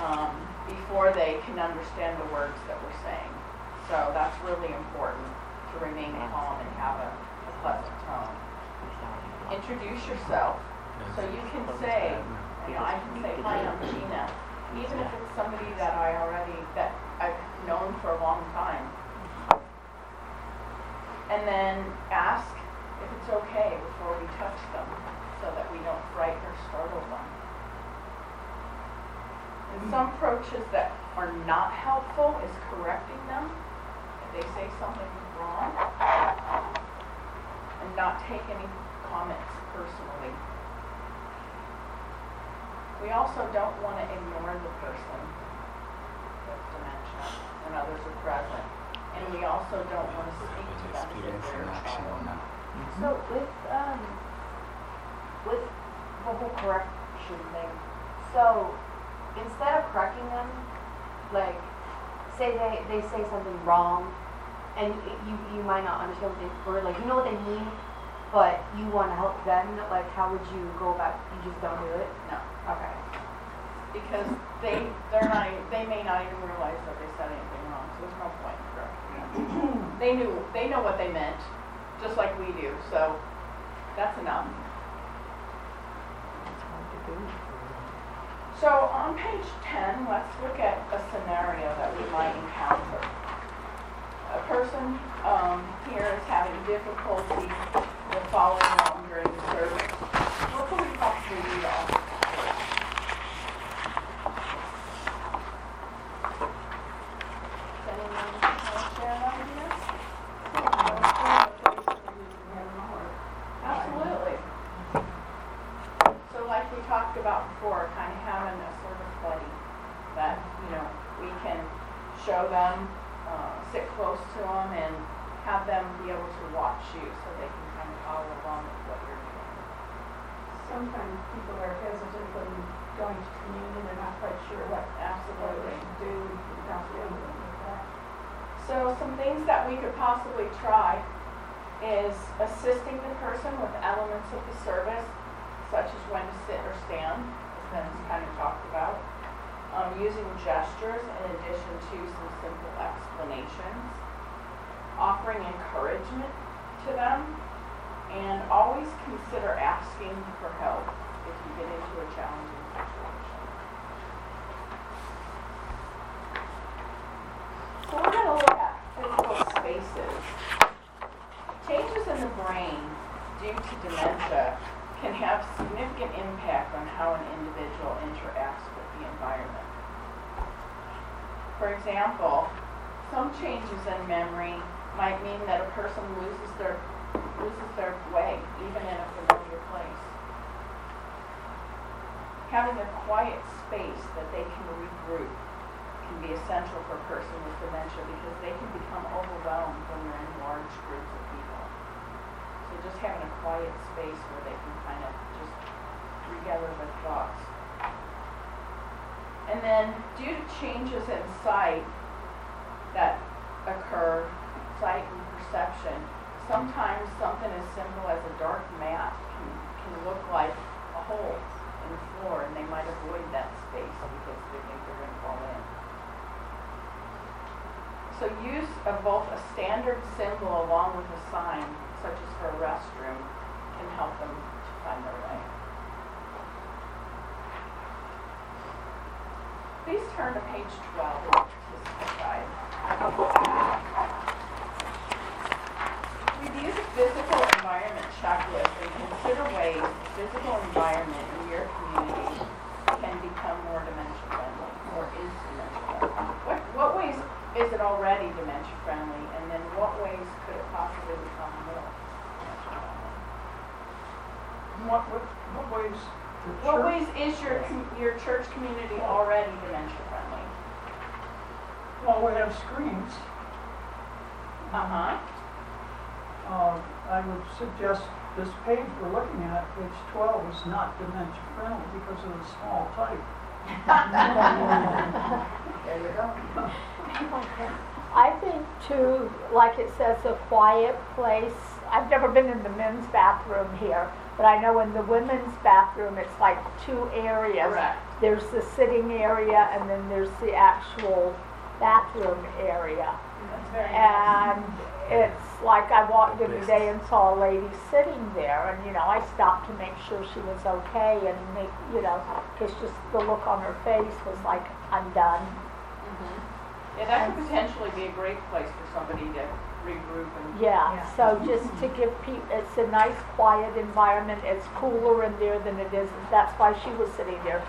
um, before they can understand the words that we're saying. So that's really important to remain calm and have a, a pleasant tone. Introduce yourself. So you can say, you know, I can say, hi, I'm Gina, even if it's somebody that I already, that I've known for a long time. And then ask if it's okay before we touch them, so that we don't frighten or startle them. And some approaches that are not helpful is correcting them they say something wrong and not take any comments personally. We also don't want to ignore the person with dementia when others are present. And we also don't want to speak to them as if they're a child. So with, um, with the whole correction thing, so instead of correcting them, like, say they, they say something wrong, and you, you might not understand what they, or like, you know what they mean, but you wanna help them, like, how would you go about, you just don't do it? No. Okay. Because they, they're not, e- they may not even realize that they said anything wrong, so there's no point in correcting them. They knew, they know what they meant, just like we do, so that's enough. So on page ten, let's look at a scenario that we might encounter. A person, um, here is having difficulty with following along during the service. What we possibly do to? Absolutely. So like we talked about before, kind of having a service buddy that, you know, we can show them, and have them be able to watch you so they can kind of follow along with what you're doing. Sometimes people are hesitant when going to communion, they're not quite sure what, Absolutely. they should do, you don't do anything like that. So some things that we could possibly try is assisting the person with elements of the service, such as when to sit or stand, as Ben's kind of talked about. Um, using gestures in addition to some simple explanations. Offering encouragement to them. And always consider asking for help if you get into a challenging situation. So we're going to look at physical spaces. Changes in the brain due to dementia can have significant impact on how an individual interacts with the environment. For example, some changes in memory might mean that a person loses their loses their way even in a familiar place. Having a quiet space that they can regroup can be essential for a person with dementia because they can become overwhelmed when they're in large groups of people. So just having a quiet space where they can kind of just regather their thoughts. And then due to changes in sight that occur, sight and perception, sometimes something as simple as a dark mat can, can look like a hole in the floor and they might avoid that space because they think they're going to fall in. So use of both a standard symbol along with a sign, such as for a restroom, can help them to find their way. Please turn to page 12 of participant guide. Review the physical environment checklist and consider ways physical environment in your community can become more dementia friendly or is dementia friendly. What, what ways is it already dementia friendly and then what ways could it possibly become more dementia friendly? What, what, what ways What ways is your, your church community already dementia friendly? Well, we have screens. Uh-huh. Uh, I would suggest this page we're looking at, page twelve, is not dementia friendly because of the small type. There you go. I think too, like it says, a quiet place. I've never been in the men's bathroom here, but I know in the women's bathroom, it's like two areas. There's the sitting area and then there's the actual bathroom area. That's very nice. And it's like I walked in today and saw a lady sitting there and, you know, I stopped to make sure she was okay and make, you know, because just the look on her face was like, I'm done. Mm-hmm. Yeah, that could potentially be a great place for somebody to regroup and. Yeah, so just to give people, it's a nice quiet environment, it's cooler in there than it is, that's why she was sitting there,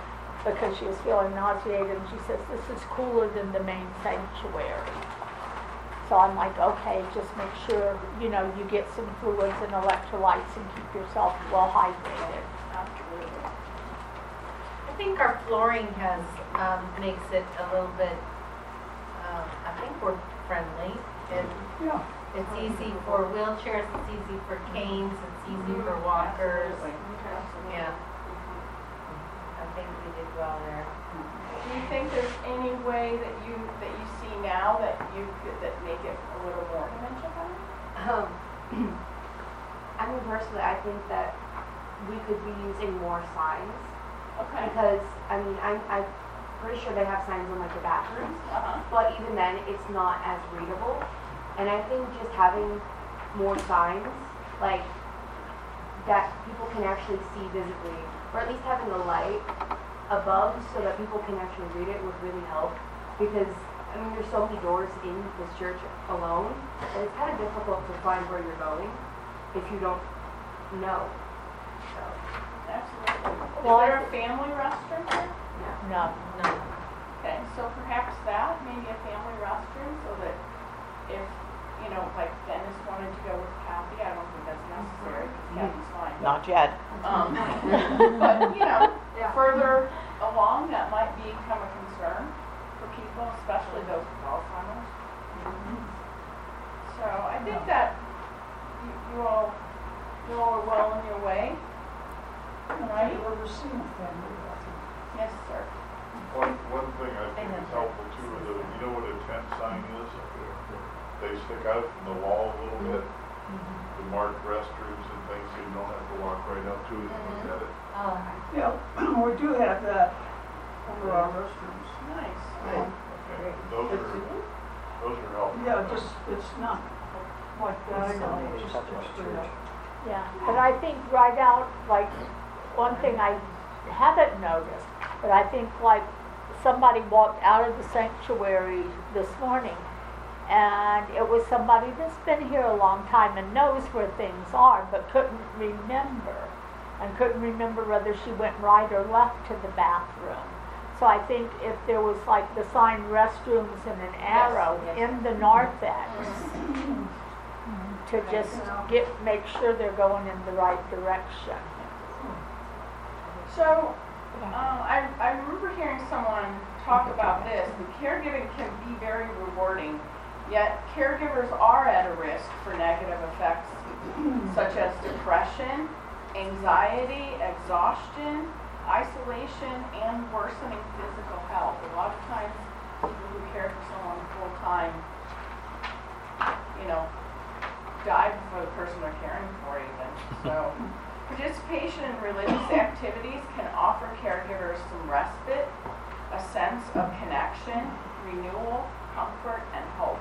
because she was feeling nauseated, and she says, this is cooler than the main sanctuary. So I'm like, okay, just make sure, you know, you get some fluids and electrolytes and keep yourself well hydrated. Absolutely. I think our flooring has, um, makes it a little bit, um, I think we're friendly. It, Yeah. it's easy for wheelchairs, it's easy for canes, it's easy for walkers. Absolutely. Absolutely. Yeah. I think we did well there. Do you think there's any way that you, that you see now that you could, that make it a little more dementia friendly? Um, I would personally, I think that we could be using more signs Okay. because, I mean, I'm, I'm pretty sure they have signs in like the bathrooms, Uh-huh. but even then, it's not as readable. And I think just having more signs, like, that people can actually see visibly, or at least having the light above so that people can actually read it would really help. Because, I mean, there's so many doors in this church alone, that it's kind of difficult to find where you're going if you don't know. So, Absolutely. Is Well, I there a family restroom here? No, No. Okay, so perhaps that, maybe a family restroom, so that if, you know, like Dennis wanted to go with Kathy, I don't think that's necessary, because Kathy's fine. Not yet. Um, but, you know, Yeah. further along, that might become a concern for people, especially those with Alzheimer's. Mm-hmm. So I think that you, you all, you all are well on your way. Have Right? you ever seen a family bathroom? Yes, sir. One, one thing I think is helpful too is that, you know what a tent sign is? They stick out from the wall a little bit, mm-hmm. to mark restrooms and things, so you don't have to walk right up to it and look mm-hmm. at it. Oh, Yeah, we do have that over our restrooms. Nice. Okay, those are, those are helpful. Yeah, just, it's not like diagonal, it's just straight up. yeah, but I think right out, like, one thing I haven't noticed, but I think like somebody walked out of the sanctuary this morning and it was somebody that's been here a long time and knows where things are but couldn't remember and couldn't remember whether she went right or left to the bathroom. So I think if there was like the sign restrooms and an arrow yes. in the narthex to just get, make sure they're going in the right direction. So, um, I, I remember hearing someone talk about this. The caregiving can be very rewarding, yet caregivers are at a risk for negative effects such as depression, anxiety, exhaustion, isolation, and worsening physical health. A lot of times, people who care for someone full time, you know, die before the person they're caring for even. So, participation in religious activities can offer caregivers some respite, a sense of connection, renewal, comfort, and hope.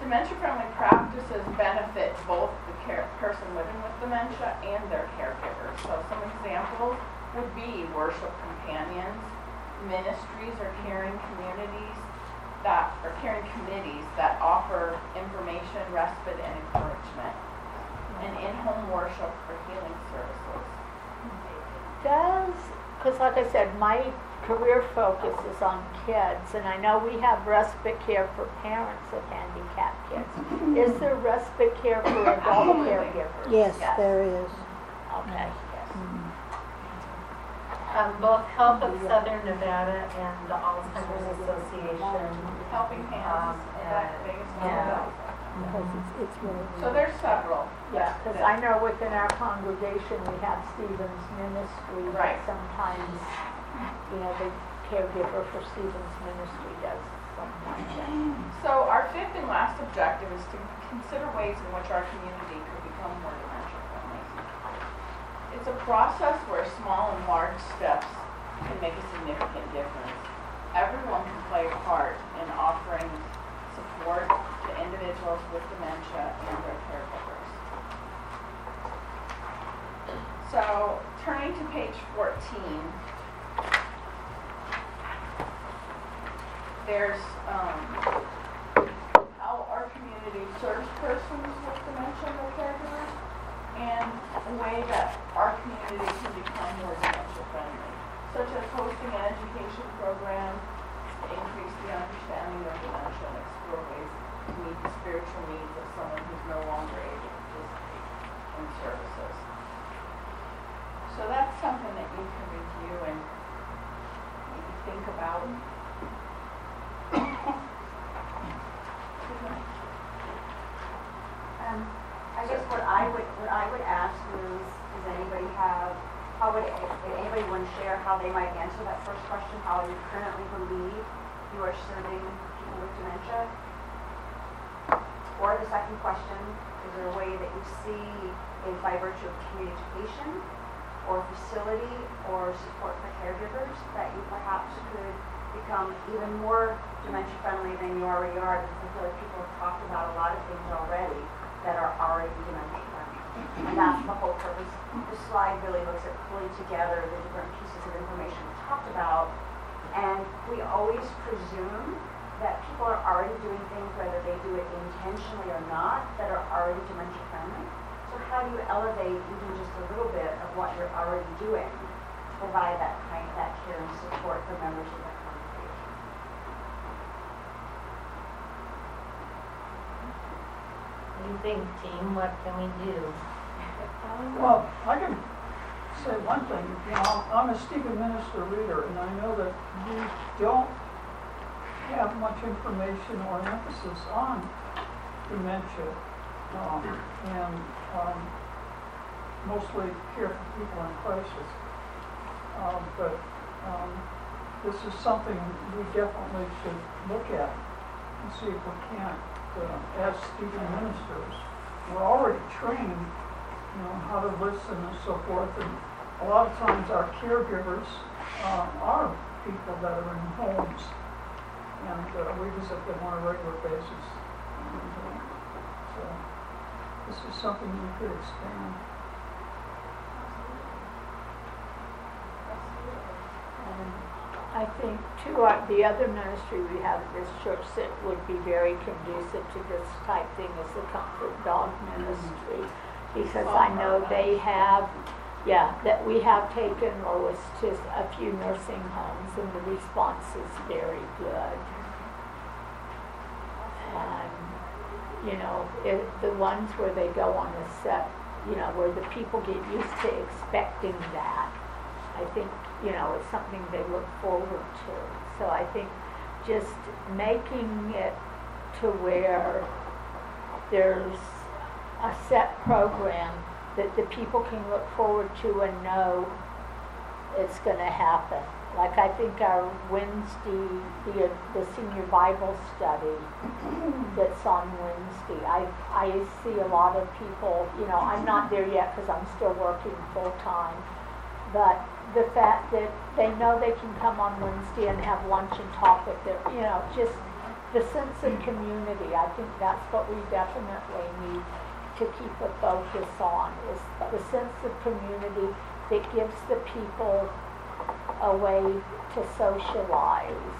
Dementia-friendly practices benefit both the care, person living with dementia and their caregivers. So some examples would be worship companions, ministries or caring communities that, or caring committees that offer information, respite, and encouragement, and in-home worship or healing services. Does, because like I said, my career focus is on kids, and I know we have respite care for parents of handicapped kids. Is there respite care for adult caregivers? Yes, Yes. there is. Okay. Um, both Health of Southern Nevada and the Alzheimer's Association. Helping Hands, Um, is that the biggest one? yeah. Because it's, it's really. So there's several. Yeah, because I know within our congregation, we have Stephen's Ministry Right. that sometimes, you know, the caregiver for Stephen's Ministry does sometimes. So our fifth and last objective is to consider ways in which our community could become more dementia friendly. It's a process where small and large steps can make a significant difference. Everyone can play a part in offering support to individuals with dementia and their caregivers. So turning to page 14, there's um, how our community serves persons with dementia and caregivers, and a way that our community can become more dementia friendly, such as hosting an education program to increase the understanding of dementia and explore ways to meet the spiritual needs of someone who's no longer able to participate in services. So that's something that you can review and maybe think about. Um, I guess what I would, what I would ask is, does anybody have, how would, if if anybody want to share they might answer that first question, how you currently believe you are serving people with dementia? Or the second question Is there a way that you see, in by virtue of communication, or facility, or support for caregivers, that you perhaps could become even more dementia-friendly than you already are? Because I feel like people have talked about a lot of things already that are already dementia-friendly. And that's the whole purpose. This slide really looks at pulling together the different pieces of information we talked about. And we always presume that people are already doing things, whether they do it intentionally or not, that are already dementia friendly. So how do you elevate even just a little bit of what you're already doing to provide that kind, of that care and support for members of the congregation? What do you think, team? What can we do? Well, I can say one thing, you know, I'm a Stephen Minister reader, and I know that we don't have much information or emphasis on dementia, um, and, um, mostly care for people in crisis. Um, but, um, this is something we definitely should look at and see if we can't, uh, as Stephen Ministers, we're already trained you know, how to listen and so forth. And a lot of times our caregivers uh, are people that are in homes, and uh, we visit them on a regular basis. And, uh, so this is something we could expand. And I think too, uh, the other ministry we have at this church that would be very conducive to this type thing is the Comfort Dog Ministry. Because I know they have, yeah, that we have taken Lois to a few nursing homes and the response is very good. And, you know, it, the ones where they go on a set, you know, where the people get used to expecting that, I think, you know, it's something they look forward to. So I think just making it to where there's a set program that the people can look forward to and know it's going to happen. Like I think our Wednesday, the, uh, the senior Bible study that's on Wednesday, I, I see a lot of people, you know, I'm not there yet because I'm still working full time, but the fact that they know they can come on Wednesday and have lunch and talk with their, you know, just the sense of community. I think that's what we definitely need to keep a focus on is the sense of community that gives the people a way to socialize.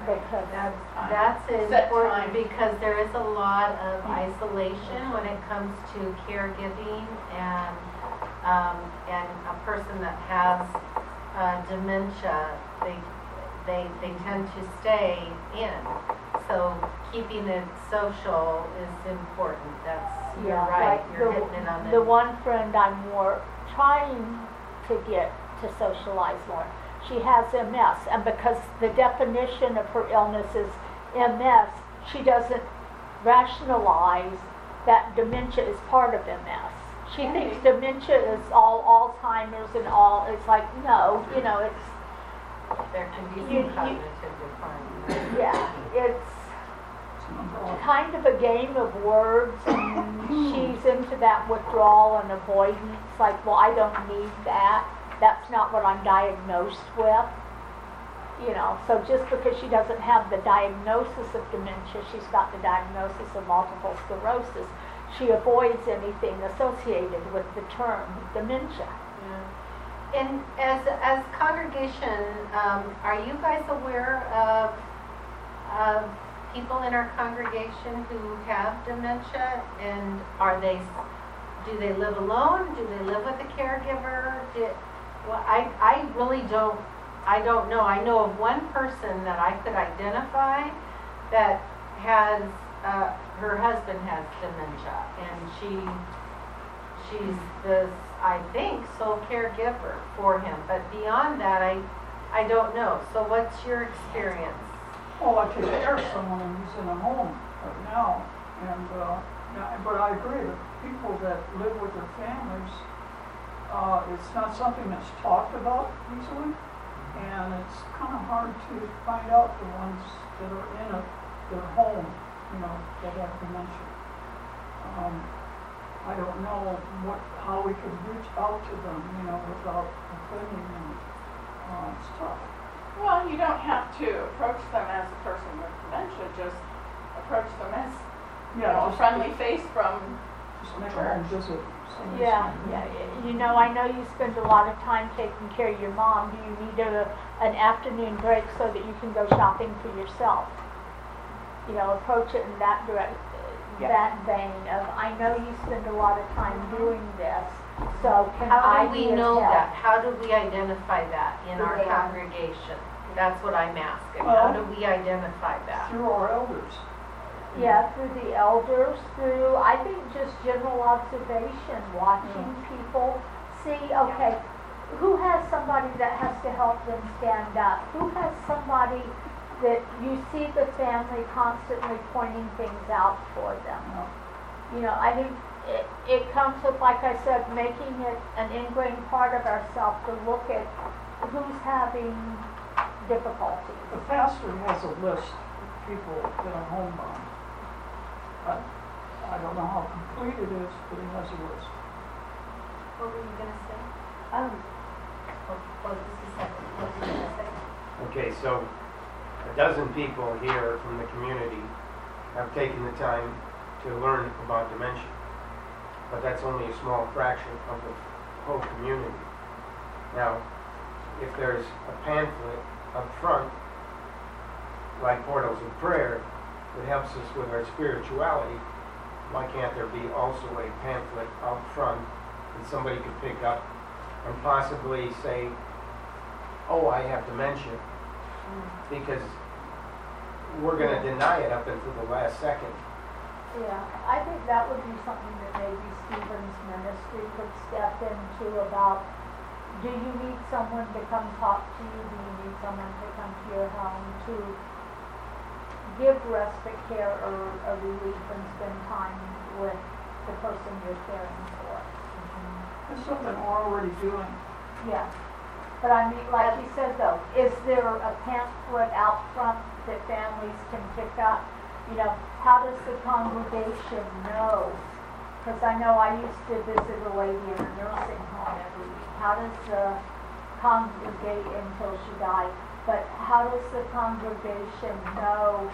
Because That's, that's important because there is a lot of isolation when it comes to caregiving and, um, and a person that has uh, dementia, they, they, they tend to stay in. So keeping it social is important. That's, you're Yeah, right, like you're the- hitting it on the. The one friend I'm more trying to get to socialize more, she has MS, and because the definition of her illness is MS, she doesn't rationalize that dementia is part of MS. She thinks dementia is all Alzheimer's and all, it's like, no, you know, it's, There can be some you- cognitive decline. yeah, it's kind of a game of words, and she's into that withdrawal and avoidance, like, well, I don't need that, that's not what I'm diagnosed with. You know, so just because she doesn't have the diagnosis of dementia, she's got the diagnosis of multiple sclerosis, she avoids anything associated with the term dementia. And as, as congregation, um, are you guys aware of, of people in our congregation who have dementia? And are they, do they live alone? Do they live with a caregiver? Well, I, I really don't, I don't know. I know of one person that I could identify that has, uh, her husband has dementia and she, she's the, I think, sole caregiver for him. But beyond that, I, I don't know. So what's your experience? Well, I take care of someone who's in a home right now, and, uh, but I agree, that people that live with their families, uh, it's not something that's talked about easily, and it's kind of hard to find out the ones that are in a, their home, you know, that have dementia. um, I don't know what, how we could reach out to them, you know, without offending them. Uh, it's tough. Well, you don't have to approach them as a person with dementia, just approach them as, you know, a just- friendly face from, Just make a home visit. someplace Yeah, like yeah, y- you know, I know you spend a lot of time taking care of your mom. Do you need a, an afternoon break so that you can go shopping for yourself? You know, approach it in that direct, Yeah. that vein of, I know you spend a lot of time mm-hmm. doing this, so can How I do be we of know help? that? How do we identify that in our Yeah. congregation? That's what I'm asking. How do oh. we identify that? Through our elders. Yeah, through the elders, through, I think just general observation, watching hmm. people, see, okay, who has somebody that has to help them stand up? Who has somebody that you see the family constantly pointing things out for them? You know, I think it, it comes with, like I said, making it an ingrained part of ourselves to look at who's having difficulties. The pastor has a list of people that are homebound. I, I don't know how complete it is, but he has a list. What were you gonna say? Um, just a second. What did you say? Okay, so a dozen people here from the community have taken the time to learn about dementia. But that's only a small fraction of the whole community. Now, if there's a pamphlet up front, like Portals of Prayer, that helps us with our spirituality, why can't there be also a pamphlet up front that somebody could pick up and possibly say, oh, I have dementia, because we're gonna deny it up until the last second. Yeah, I think that would be something that maybe Stephen's ministry could step into about, do you need someone to come talk to you? Do you need someone to come to your home to give respite care or a relief and spend time with the person you're caring for? Mm-hmm. That's something we're already doing. Yeah, but I mean, like you said though, is there a pamphlet out front that families can pick up? You know, how does the congregation know? Because I know I used to visit a lady in a nursing home every week. How does the congregate until she died? But how does the congregation know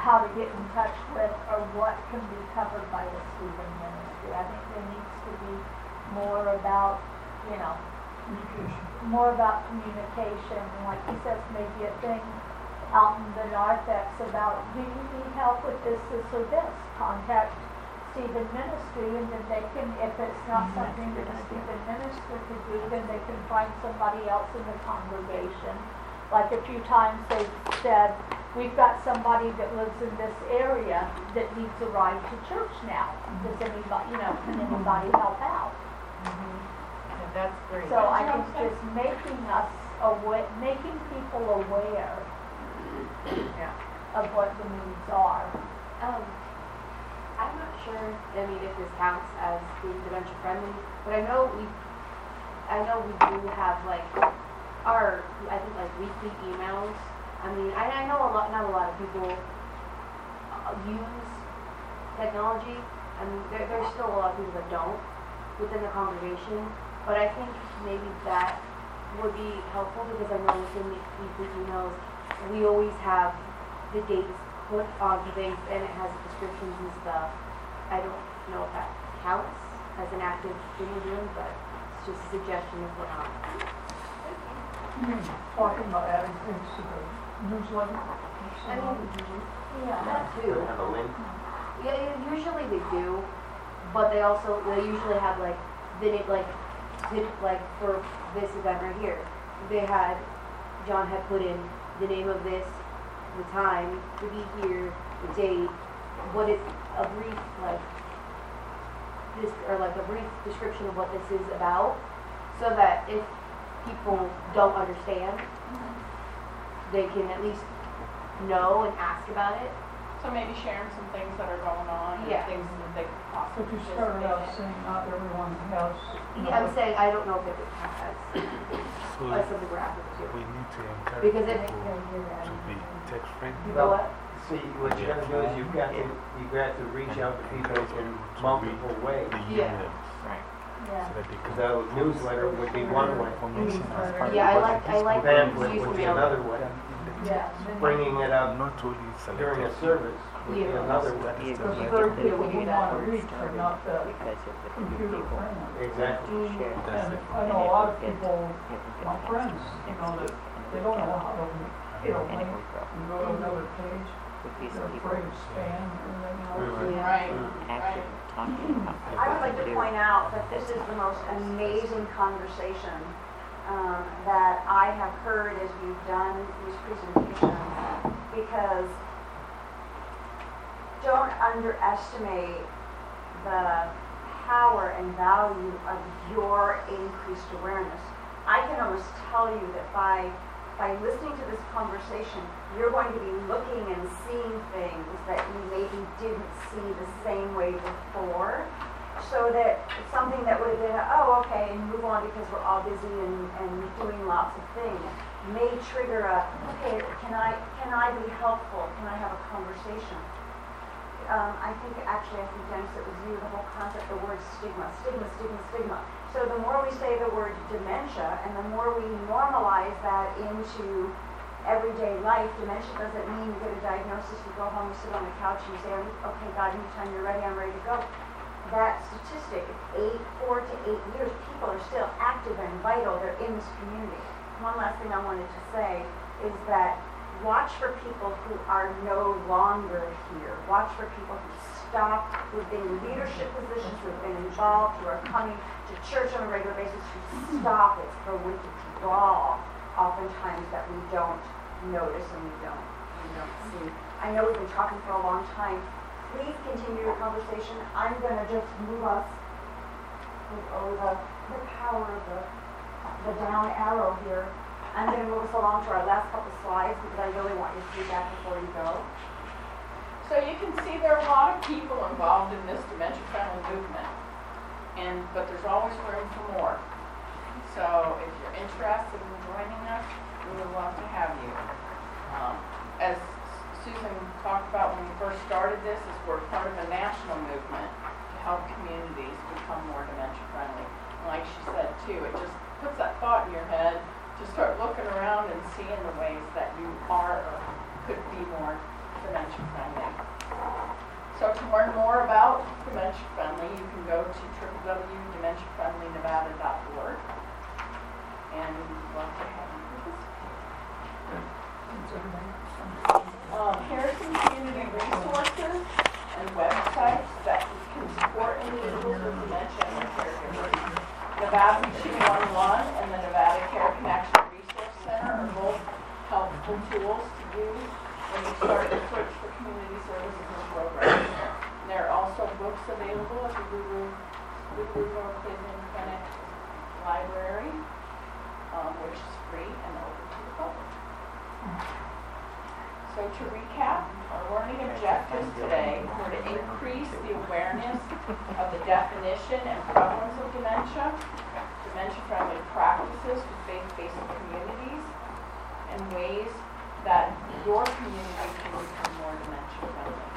how to get in touch with or what can be covered by the Stephen Ministry? I think there needs to be more about, you know, Communication. more about communication, and like he says, maybe a thing out in the narthex about, do you need help with this, this, or this? Contact Stephen Ministry, and then they can, if it's not mm-hmm. something that the Stephen minister could do, then they can find somebody else in the congregation. Like a few times they've said, we've got somebody that lives in this area that needs a ride to church now. Mm-hmm. Does anybody, you know, can anybody help out? Mm-hmm. Yeah, That's great. So I think just making us aware, making people aware Yeah. of what the needs are. Um, I'm not sure, I mean, if this counts as being dementia friendly, but I know we, I know we do have like, our, I think like weekly emails. I mean, I, I know a lot, not a lot of people uh, use technology. I mean, there, there's still a lot of people that don't within the congregation, but I think maybe that would be helpful because I know within the weekly emails, we always have the dates put on things and it has descriptions and stuff. I don't know if that counts as an active thing we're doing, but it's just a suggestion if we're not. You mean, talking about adding things to the newsletter? I mean, Yeah. that too. Have a link? Yeah, usually they do, but they also, they usually have like, they name, like, did, like for this event right here, they had, John had put in the name of this, the time to be here, the date, what is, a brief, like, this, or like a brief description of what this is about, so that if people don't understand, they can at least know and ask about it. so maybe sharing some things that are going on, and Yeah. things that they could But possibly you started out participate saying not everyone has. you know, Yeah, I'm saying, I don't know if it would count as, So as something we're applicable to. we need to encourage Because it- people to be text friendly. You know what? See, what you gotta do is you've got to, you've got to reach out to people in multiple ways. The Yeah. units. Yeah. So that they can. The newsletter would be one way. Information as part of Yeah, I like, I like Pamphlet would be another way. Yeah. Bringing it up Not only during a service would be another way. That is the Because right very of few the- people want to reach are not that the computer people. friendly. Exactly. That's And it. I know a lot of people, my friends, you know, that they don't know how to, you know, link and go to another page. They're afraid of spam and. Right, right. Actually talking about. I would like to point out that this is the most amazing conversation um, that I have heard as we've done these presentations because don't underestimate the power and value of your increased awareness. I can almost tell you that by by listening to this conversation, you're going to be looking and seeing things that you maybe didn't see the same way before. So that something that would have been, oh, okay, and move on because we're all busy and, and doing lots of things, may trigger a, okay, can I, can I be helpful? Can I have a conversation? Um, I think, actually, I think Dennis, it was you, the whole concept, the word stigma, stigma, stigma, stigma. So the more we say the word dementia and the more we normalize that into everyday life, dementia doesn't mean you get a diagnosis, you go home, you sit on the couch and you say, okay, God, anytime you're ready, I'm ready to go. That statistic, eight, four to eight years, people are still active and vital, they're in this community. One last thing I wanted to say is that watch for people who are no longer here. Watch for people who stopped, who've been in leadership positions, who've been involved, who are coming to church on a regular basis, who stop. It's the winter draw, oftentimes that we don't notice and we don't, we don't see. I know we've been talking for a long time. Please continue your conversation. I'm gonna just move us, with over the, the power of the, the down arrow here. I'm gonna move us along to our last couple slides because I really want your feedback before you go. So you can see there are a lot of people involved in this dementia-friendly movement, and, but there's always room for more. So if you're interested in joining us, we would love to have you. Um, As Susan talked about when we first started this, is we're part of a national movement to help communities become more dementia-friendly. And like she said too, it just puts that thought in your head to start looking around and seeing the ways that you are or could be more dementia friendly. So to learn more about dementia friendly, you can go to www.dementiafriendlynevada.org. And we'd love to have you participate. Um, here are some community resources and websites that can support individuals with dementia and their caregivers. Nevada 211 and the Nevada Care Connection Resource Center are both helpful tools to use when you start to search for community services and programs. There are also books available at the Guru, Guru Cleveland Clinic Library, um, which is free and open to the public. So to recap, our learning objectives today were to increase the awareness of the definition and prevalence of dementia, dementia-friendly practices with faith-based communities, and ways that your community can become more dementia-friendly.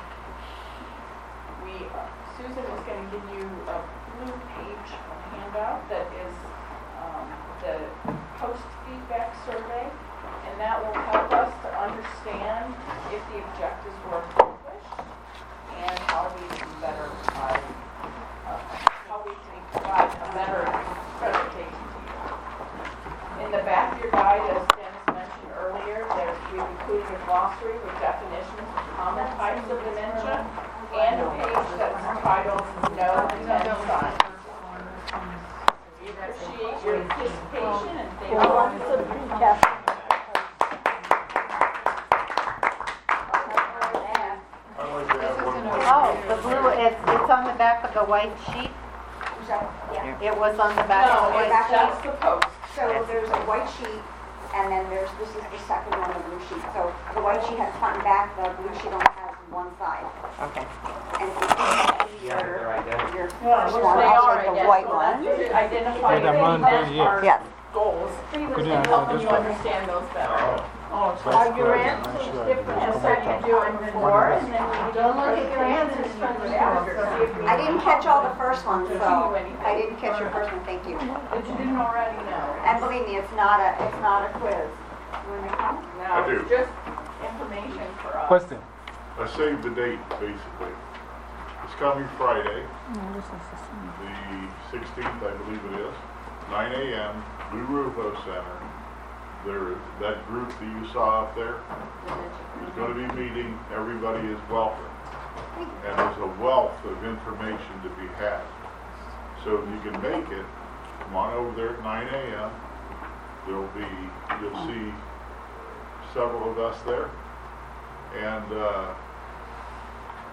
We, uh, Susan is going to give you a blue page of handout that is um, the post-feedback survey, and that will help us to understand if the objectives were accomplished and how we can better provide, uh, how we can provide a better presentation to you. In the back of your guide, as Dennis mentioned earlier, there's, we've included a glossary with definitions of common types of dementia and a page that's titled No Attend Signs. We appreciate your participation and thank you. I'd like to add one more. Oh, the blue, it's, it's on the back of the white sheet? Yeah. It was on the back of the No, white it's sheet? just the post. So there's a white sheet, and then there's, this is the second one, the blue sheet. So the white sheet has front and back, the blue sheet only has one side. Okay. And if you see Yeah, your, they're identical. your first one, They I'll are take the identical. white one. To identify Yeah, the the one right here. Yes. Goals Could and you helping you understand those better. Oh, Oh, it's Are like, your answers different as what you do in before, and then we don't look at your answers from the after, see if you. I didn't catch all the first ones, so I didn't catch your first one, thank you. But you didn't already know. And believe me, it's not a, it's not a quiz. You wanna make? No, I do. it's just information for us. Question. I saved the date, basically. It's coming Friday, the sixteenth, I believe it is, nine AM, Lou Ruvo Center. There, that group that you saw up there is gonna be meeting, everybody is welcome. And there's a wealth of information to be had. So if you can make it, come on over there at nine AM. There'll be, you'll see several of us there. And, uh,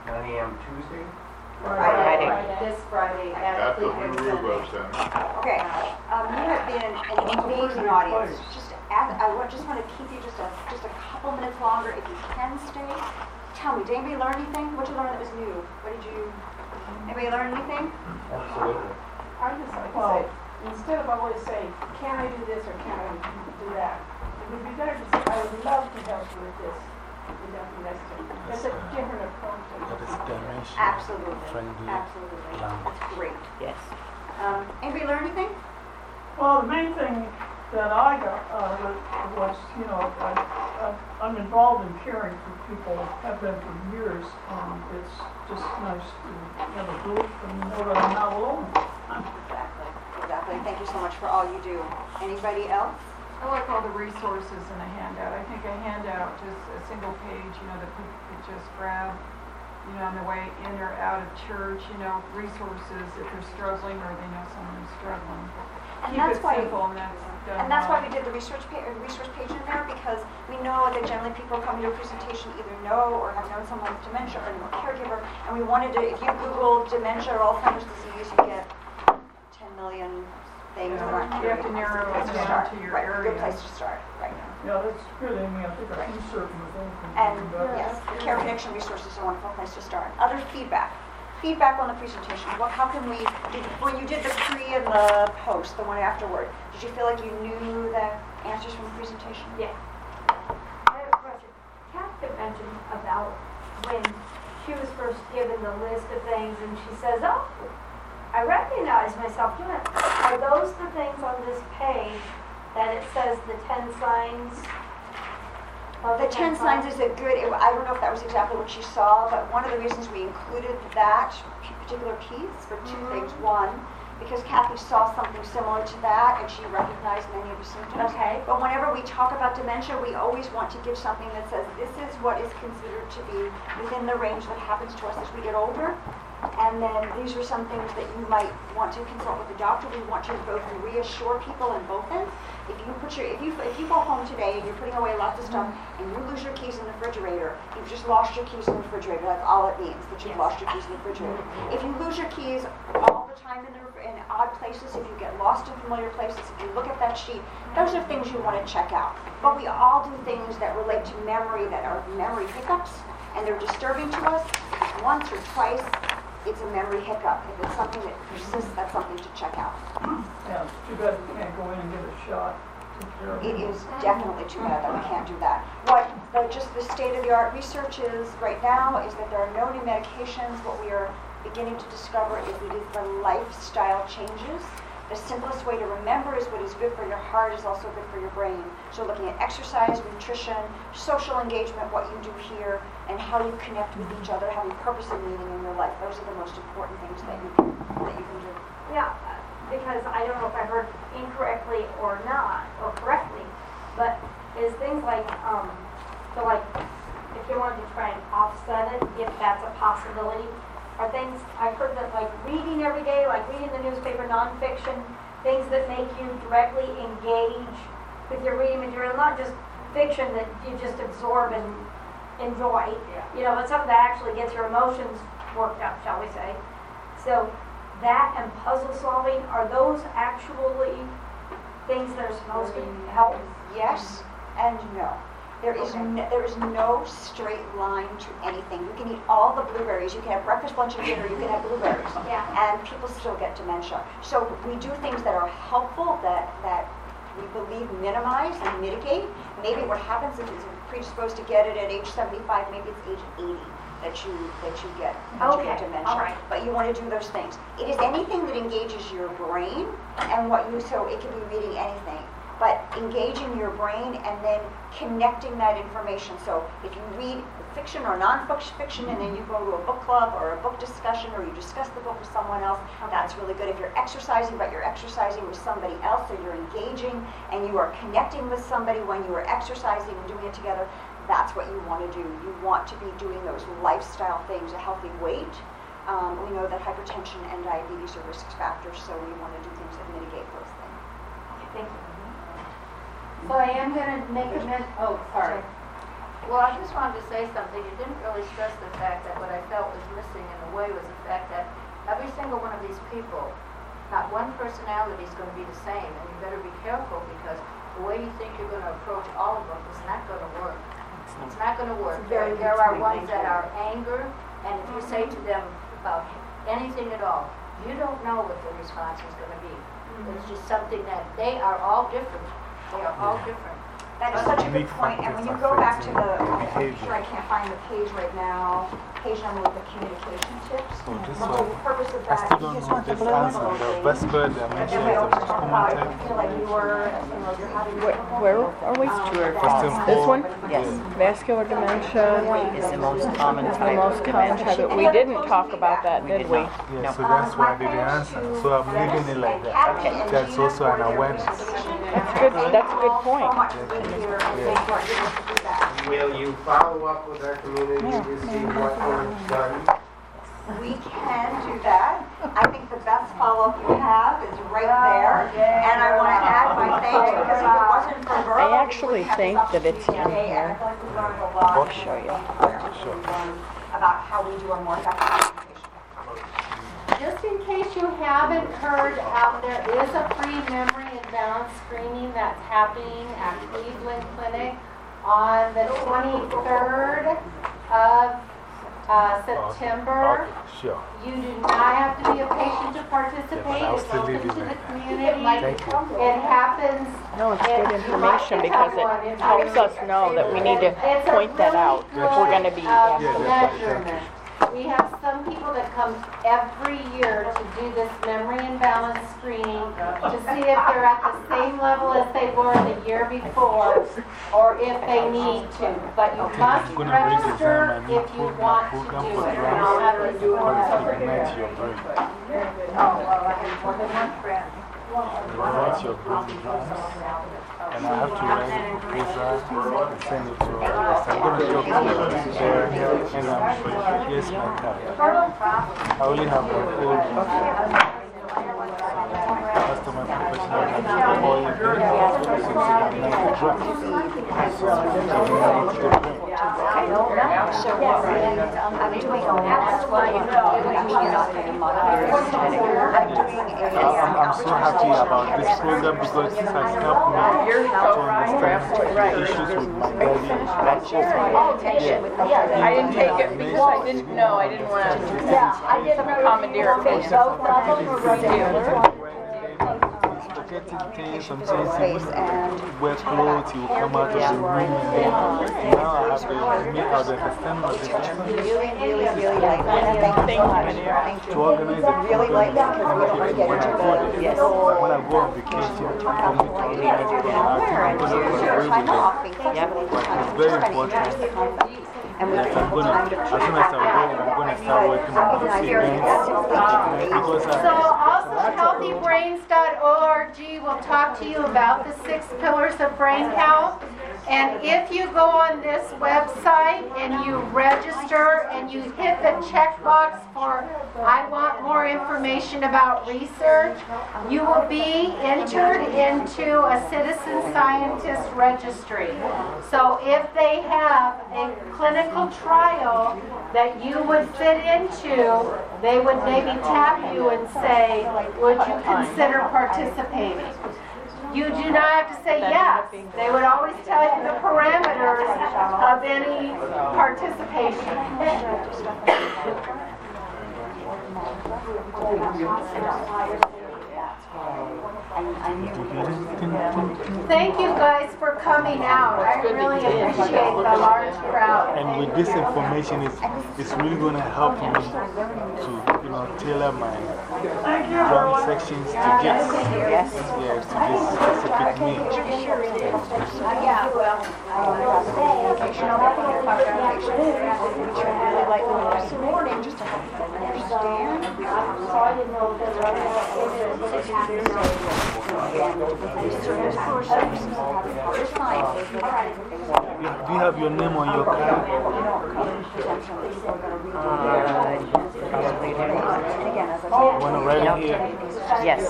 9 AM Tuesday? Friday. This Friday at at the Lou Cleveland Ruvo Clinic. Center. Okay, um, you have been an amazing audience. Just ask, I wa- just wanna keep you just a, just a couple minutes longer, if you can stay. Tell me, did anybody learn anything? What did you learn that was new? What did you, anybody learn anything? Absolutely. I just like to say, instead of always saying, can I do this or can I do that? It would be better to say, I would love to help you with this. Would that be necessary? That's a different approach. That is dimension. Absolutely, Friendly absolutely. language. That's great. Yes. Um, anybody learn anything? Well, the main thing that I got out of it was, you know, I, I- I'm involved in caring for people, have been for years. Um, it's just nice to have a group and know that I'm not alone. Exactly, exactly. Thank you so much for all you do. Anybody else? I like all the resources in a handout. I think a handout, just a single page, you know, that people could just grab, you know, on their way in or out of church, you know, resources if they're struggling or they know someone who's struggling. And Keep that's it why- simple and that's And that's why we did the research pa, uh, resource page in there, because we know that generally people coming to a presentation either know or have known someone with dementia or know a caregiver, and we wanted to, if you Google dementia or Alzheimer's disease, you get ten million things that aren't. You have to narrow it down to your Right, Good place to start, right. Yeah, that's good, Amy. I think a few certain things. And yes, the Care Connection resource is a wonderful place to start. Other feedback, feedback on the presentation. What, how can we, did, when you did the pre and the post, the one afterward, did you feel like you knew the answers from the presentation? Yeah. I have a question. Catherine mentioned about when she was first given the list of things and she says, oh, I recognize myself doing it. Are those the things on this page that it says the ten signs? of The 10 signs is a good, I don't know if that was exactly what she saw, but one of the reasons we included that p- particular piece for two mm-hmm. things. One, because Kathy saw something similar to that and she recognized many of the symptoms. Okay. But whenever we talk about dementia, we always want to give something that says this is what is considered to be within the range that happens to us as we get older. And then these are some things that you might want to consult with the doctor. We want you to both reassure people on both ends. If you put your, if you, if you go home today and you're putting away lots of stuff mm-hmm. and you lose your keys in the refrigerator, you've just lost your keys in the refrigerator. That's all it means, that you've lost your keys in the refrigerator. Mm-hmm. If you lose your keys all the time in the, in odd places, if you get lost in familiar places, if you look at that sheet, those are things you want to check out. But we all do things that relate to memory that are memory hiccups, and they're disturbing to us. Once or twice, it's a memory hiccup. If it's something that persists, that's something to check out. Yeah, it's too bad you can't go in and get a shot. Take care of It is definitely too bad that we can't do that. What, the, just the state-of-the-art research is right now is that there are no new medications. What we are beginning to discover is it is the lifestyle changes. The simplest way to remember is what is good for your heart is also good for your brain. So looking at exercise, nutrition, social engagement, what you do here, and how you connect with each other, having purpose and meaning in your life. Those are the most important things that you can, that you can do. Yeah, because I don't know if I heard incorrectly or not, or correctly, but is things like, um, so like, if you wanted to try and offset it, if that's a possibility, are things, I've heard that like reading every day, like reading the newspaper, nonfiction, things that make you directly engage with your reading material, not just fiction that you just absorb and enjoy, you know, but something that actually gets your emotions worked up, shall we say. So that and puzzle solving, are those actually things that are supposed to help? Yes and no. There is no, there is no straight line to anything. You can eat all the blueberries, you can have breakfast, lunch, and dinner, you can have blueberries. Yeah. And people still get dementia. So we do things that are helpful, that, that we believe minimize and mitigate. Maybe what happens is you're predisposed to get it at age 75, maybe it's age 80 that you, that you get, that you dementia. all right. But you want to do those things. It is anything that engages your brain and what you, so it could be reading anything, but engaging your brain and then connecting that information. So if you read fiction or nonfiction and then you go to a book club or a book discussion or you discuss the book with someone else, that's really good. If you're exercising, but you're exercising with somebody else, so you're engaging and you are connecting with somebody when you are exercising and doing it together, that's what you want to do. You want to be doing those lifestyle things, a healthy weight. Um, we know that hypertension and diabetes are risk factors, so we want to do things that mitigate those things. Okay, thank you. So I am gonna make a men, oh, sorry. Well, I just wanted to say something. You didn't really stress the fact that what I felt was missing in a way was the fact that every single one of these people, not one personality is going to be the same, and you better be careful because the way you think you're going to approach all of them is not going to work. It's not going to work. Very There are ones that are anger, and if you say to mm-hmm. them about anything at all, you don't know what the response is going to be. Mm-hmm. It's just something that they are all different. They are all different. That is such a good Unique point, and when you go back to the, I'm sure I can't find the page right now, page number with the communication tips. Oh, this The one. whole purpose of I still don't just know want to this blue answer. The things. vascular And dementia then is open a common if you feel like you were, you know, you're having. Where, where are we? Um, First This one? Yes. Vascular dementia Is the most common is the type most common type, but we didn't talk about that, did did we? not. Yeah, so that's um, why I didn't answer. So I'm leaving it like that. That's also an awareness. That's good, that's a good point. So much to be here, and thank you for giving us the feedback. Will you follow up with our community to see what was done? We can do that. I think the best follow-up you have is right there. And I want to add my thanks because if it wasn't for Verla, I actually think that it's in opportunity today. And I here. feel like we learned a lot. I'll show you. About how we do a more effective communication. Just in case you haven't heard, out there is a free memory and balance screening that's happening at Cleveland Clinic on the 23rd of uh, September. You do not have to be a patient to participate. It's open to it the community. It happens. No, it's good information because it helps us know that we need to point that out if we're gonna be uh, Yeah, that's right. Thank you. measurement. We have some people that come every year to do this memory and balance screening to see if they're at the same level as they were the year before or if they need to. But you must I'm gonna register if you want to do it. And I'll have this Because form. it ignites your brain. It ignites your brain drums. And I have to write a proposal and send it to her. I'm going to talk to her there and um, here's my card. I only have an old I'm so happy about this program because this has helped me to understand the issues with my body. I didn't take it because I didn't know, I didn't want to commandeer it from you. both of them are right there. Spaghetti things, sometimes when you wear clothes, you come out of the room now I have to make out the understand what it is. Really, really, really like that. Thank you so. Thank you. To organize the Really like program, that because we're when I go the. there, when I go on vacation, for me to organize the program, I think I'm going to collaborate with them. It's very important. And Yes, I'm gonna, as soon as I'm ready, I'm gonna start working on these events. Because So also healthybrains.org will talk to you about the six pillars of brain health. And if you go on this website and you register and you hit the checkbox for I want more information about research, you will be entered into a citizen scientist registry. So if they have a clinical trial that you would fit into, they would maybe tap you and say, would you consider participating? You do not have to say yes. They would always tell you the parameters of any participation. Thank you guys for coming out. I really appreciate the large crowd. And with this information, it's, it's really going to help me to, you know, tailor my drawing sections to get, Yes. yes, to this specific niche. Yeah, well, Do you have your name on your card? You want to write it here? Yes.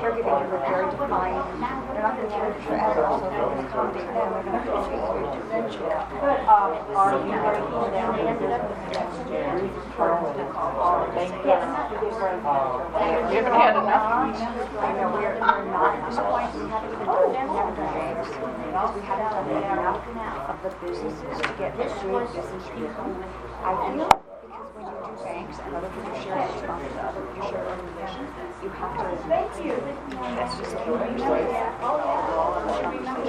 Caregiving is. They're not forever, so accommodate them, they're have to your dementia. Um, are you the haven't had enough. I know, we're, we're not at this point, we haven't even done, we haven't done enough of the businesses to get business people. I because when you do banks and other fiduciary responsible to other fiduciary organizations, you have to, that's just You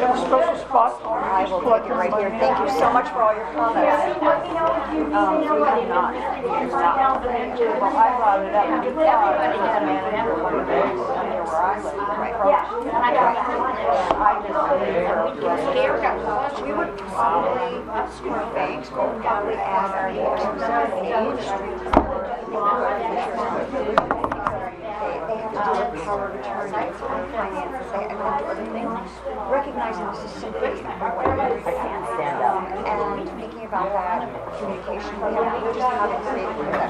have a special spot? I will take it right here. Thank you so much for all your comments. Um, we have not, we have not. Well, I brought it up. Has a manager one of near where I live. Right. I just, we would probably, banks, would probably add our names Recognizing this is simply is. Um, And thinking about that communication, we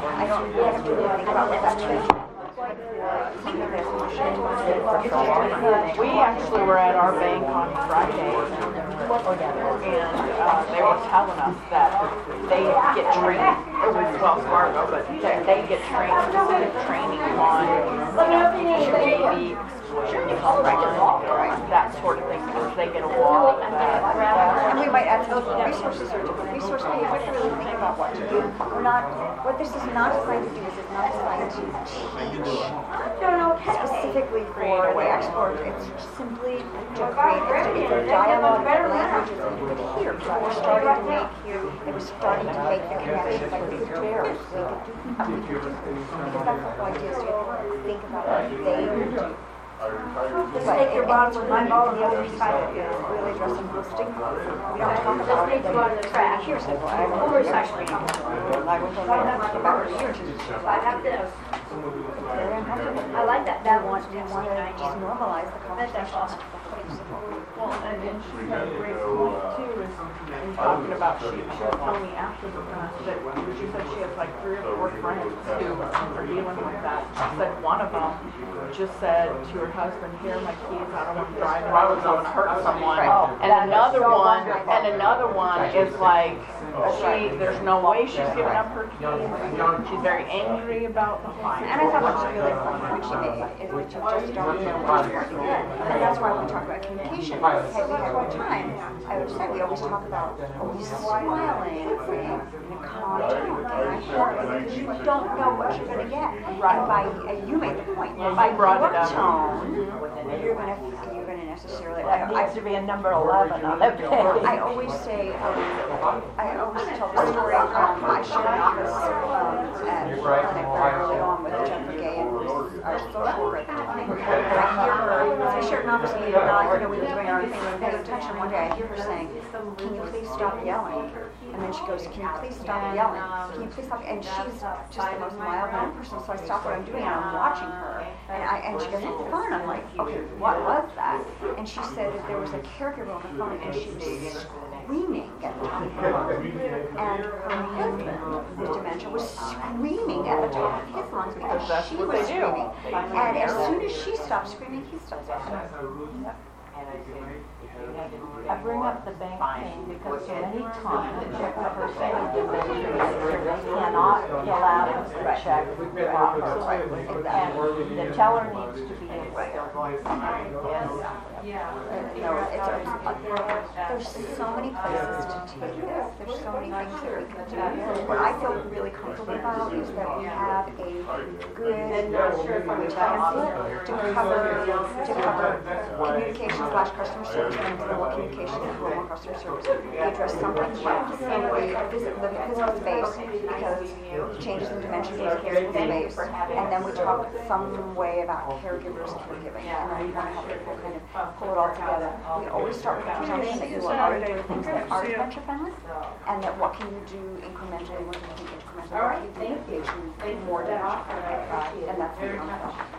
I have to really think about what that should be. We actually were at our bank on Friday, and uh, they were telling us that they get trained, it was Wells Fargo, but they get trained, specific training on, you know, that sort of thing, they get a that. And we might add, those resources or different, resource we have to really think about what to do. We're not, what this is not designed to do is it's not designed to teach no, no, specifically for the export. It's simply to create, a dialogue of languages that you could hear. People were starting to make, you, it was starting to make the connection like the bears. We could do that. Because that's the whole idea, think about what they do. Just take your bonds with my ball on the other side of you, really addressing the stigma. We don't talk about it. Just go in the trash. Here's the, I was I was on there about a year or two. I have this. I like that. That want, we want to just normalize the conversation. That's awesome. Well, and then she had a great point too, is in talking about, she, she was telling me after the fact that, she said she has like three or four friends who are dealing with that. She said one of them just said to her husband, here are my keys, I don't want to drive around, I don't want to hurt someone. And another one, and another one is like, she, there's no way she's giving up her keys. She's very angry about the fine. And I thought that was a really point which you made, is that you just don't know what you're working on. And that's why we talk about communication, had we had more time, I would say we always talk about always smiling I you don't know what you're gonna get. And by, and you made the point, by your it tone, you're gonna, you're gonna necessarily, I, I, Needs to be a number 11 on that page. I always say, um, I always tell the story, um, I shared an office, um, at clinic early on with Jennifer Gay and time. And and I, you know, we were doing our thing, we were paying attention, one day I hear her saying, can you please stop yelling? And then she goes, can you please stop yelling? Can you please stop? And she's just the most mild-mannered person, so I stop what I'm doing and I'm watching her. And I, and she goes, the phone, I'm like, okay, what was that? And she said that there was a caregiver on the phone and she was screaming at the top of her lungs. And her husband, with dementia, was screaming at the top of his lungs because she was screaming. And as soon as she stopped screaming, he stopped screaming. I bring up the bank thing because so many times the check of covers say they cannot fill out a check properly. And the teller needs to be able to. Yes. Yeah. Know, it's, a- there's so many places to take this, there's so many things that we can do. What I feel really comfortable about is that we have a good template to cover, to cover communication slash customer service, and rural communication and rural customer service. We address something less, and we visit the physical space, because changes in dimensions of the physical space. And then we talk some way about caregivers, caregiving, and I want to help people kind of pull it all together. We always start with the presumption that you are already doing things that are dementia friendly, and that what can you do incrementally, what can you do incrementally, what can you. Do that makes you more dementia and that's the concept.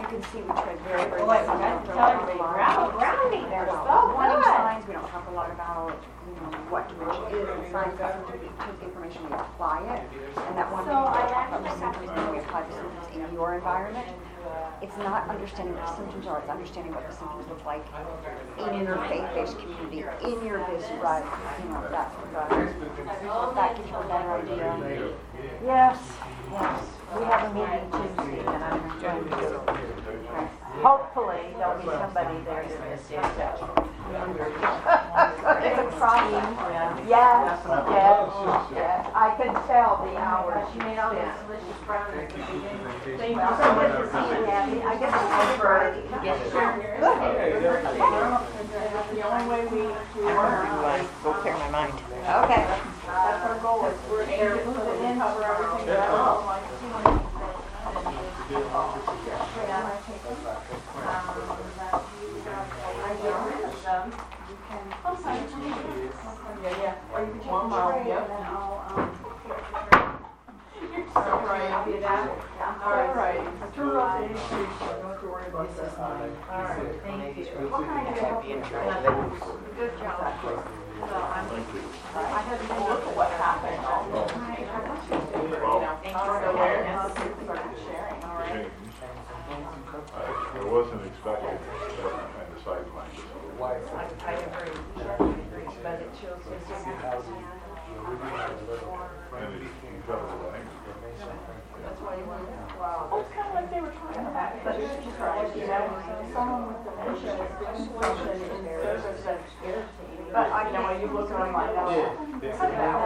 You can see we tread very, very lightly. Brownie, There's so warning good. signs, we don't talk a lot about, you know, what dementia is, and signs that we take the information, we apply it. And that one thing we talk about the symptoms, we apply the symptoms in your environment, it's not understanding what the symptoms are, it's understanding what the symptoms look like in your faith-based community, in your business, right, you know, that's the That gives you a better idea. Yes, yes, we have a meeting Tuesday, and I'm going to, Hopefully, there'll be somebody there to assist us. it's a problem. Yes, yes, yes. I can tell the hours she made all these delicious brownies at the beginning. Thank you so much for seeing Abby. I guess it's over. Yes, sure. The only way we, we are, Go clear my mind. Okay. that's our goal, is we're aiming to put it in, cover everything that I would like to see. Yeah, yeah. One mile, yep. All right, all right. Turn off the AC, so don't have to worry about that. All right, thank you. What can I do to help you? Good job. So I'm, I had to look at what happened. Oh. You know, our awareness, started sharing, all right? I I wasn't expecting that kind of sideline. I, I agree, I but it shows us. You cover the language. That's why you want, wow. Well, it's kind of like they were trying to someone with dementia is doing something in service that's irritating. But I, you know, when you look at them like that. it's like that.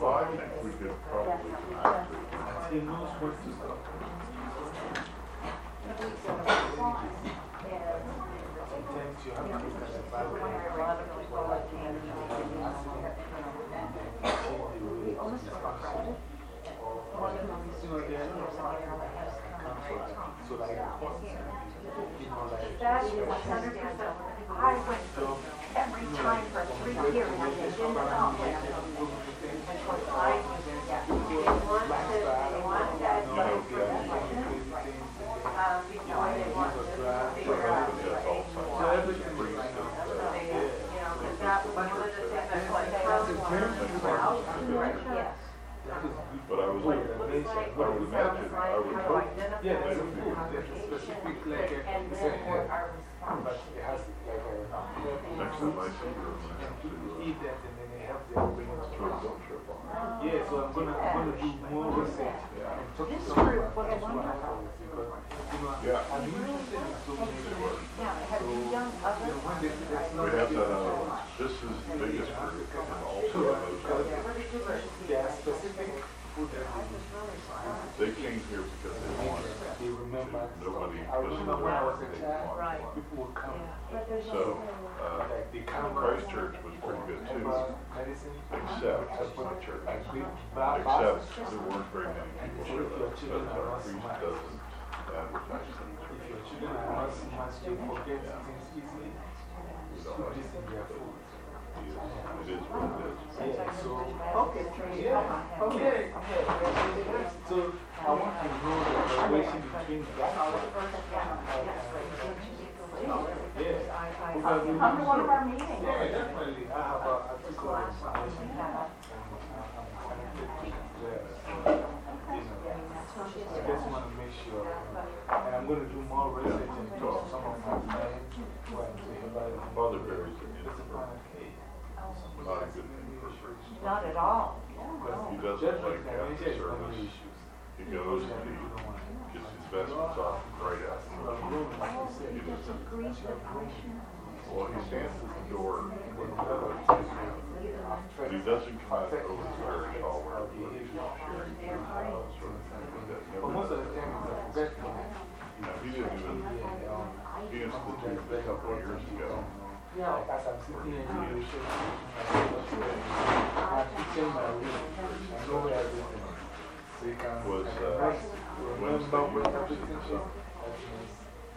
Well, I think we could probably ask He knows what to stop. You have to look the Bible. So like, you know, like, That is one hundred percent. I went every time for three years, I didn't know I, yeah. They want to, they want that, You know, yeah, um, you know, they want to figure out what age you so want. everything is like, They, you know, 'cause that was one of the things that's what they also want. Yes. But I was, I would imagine, I would hope yeah, they there's a would food, be there's a specific, like, a, And it's then a, what our response. but it has like a, next to my finger, and next people to, eat that and then they have their brain uh, sort of don't trip on. Yeah, so I'm gonna, I'm gonna do more research and talk to This some group of was my friends wonderful. because, you know, Yeah. I'm interested in so many words. Now, have you done You other? know, when there's, there's no We have that, uh, this is the biggest group and also the most, there are specific food that they eat. they came here because they want, They remember, nobody I remember when I was a listened to child, them. Right. people would come, So, uh, like they come. Christchurch was pretty good too, except, that's my church. Like we, bar- Except there weren't very many people showed up, because our priest doesn't advertise them. If your children are not smart, they forget things easily. We Put this in their food. It is what it is. Yeah, so, Okay, yeah, okay. so I want to know the relation between that. Yeah. Because we- Come to one of our meetings. Yeah, definitely. I have uh, a, I took a information I'm connected to there. So, you know, I just want to make sure. And I'm going to do more research and talk to some of my friends who are into herbal. Mother berries are It's a in kind of cake. not a good thing for a. Not at all. He doesn't like like after dementia is one of the service. issues. He goes and he investments off right out. He was- Well, he stands at the door with, but he doesn't come out over the very tall where he's sharing sort of thing, but that never. But most of the time it's a professional. You know, he didn't even, he instituted a couple of years ago. Like as I'm sitting in the leadership, I'm teaching my leadership. I know. So you can Was, uh, remember Wednesday what University, everything so. is. Have you Listen to me.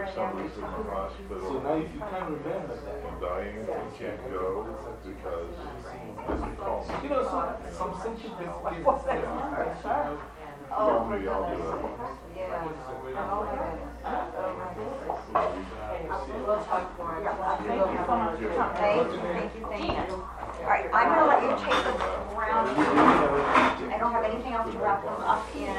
So that the whole Priest. So that means if somebody's in the hospital. So now you can't remember that. I'm And Diane can't go because, as he calls me. You know, some, some simple basic things. Normally oh, I'll do oh, oh, it. We'll talk more. Thank you so much. Thank you, thank you, thank you. All right, I'm gonna let you take them around. I don't have anything else to wrap them up in.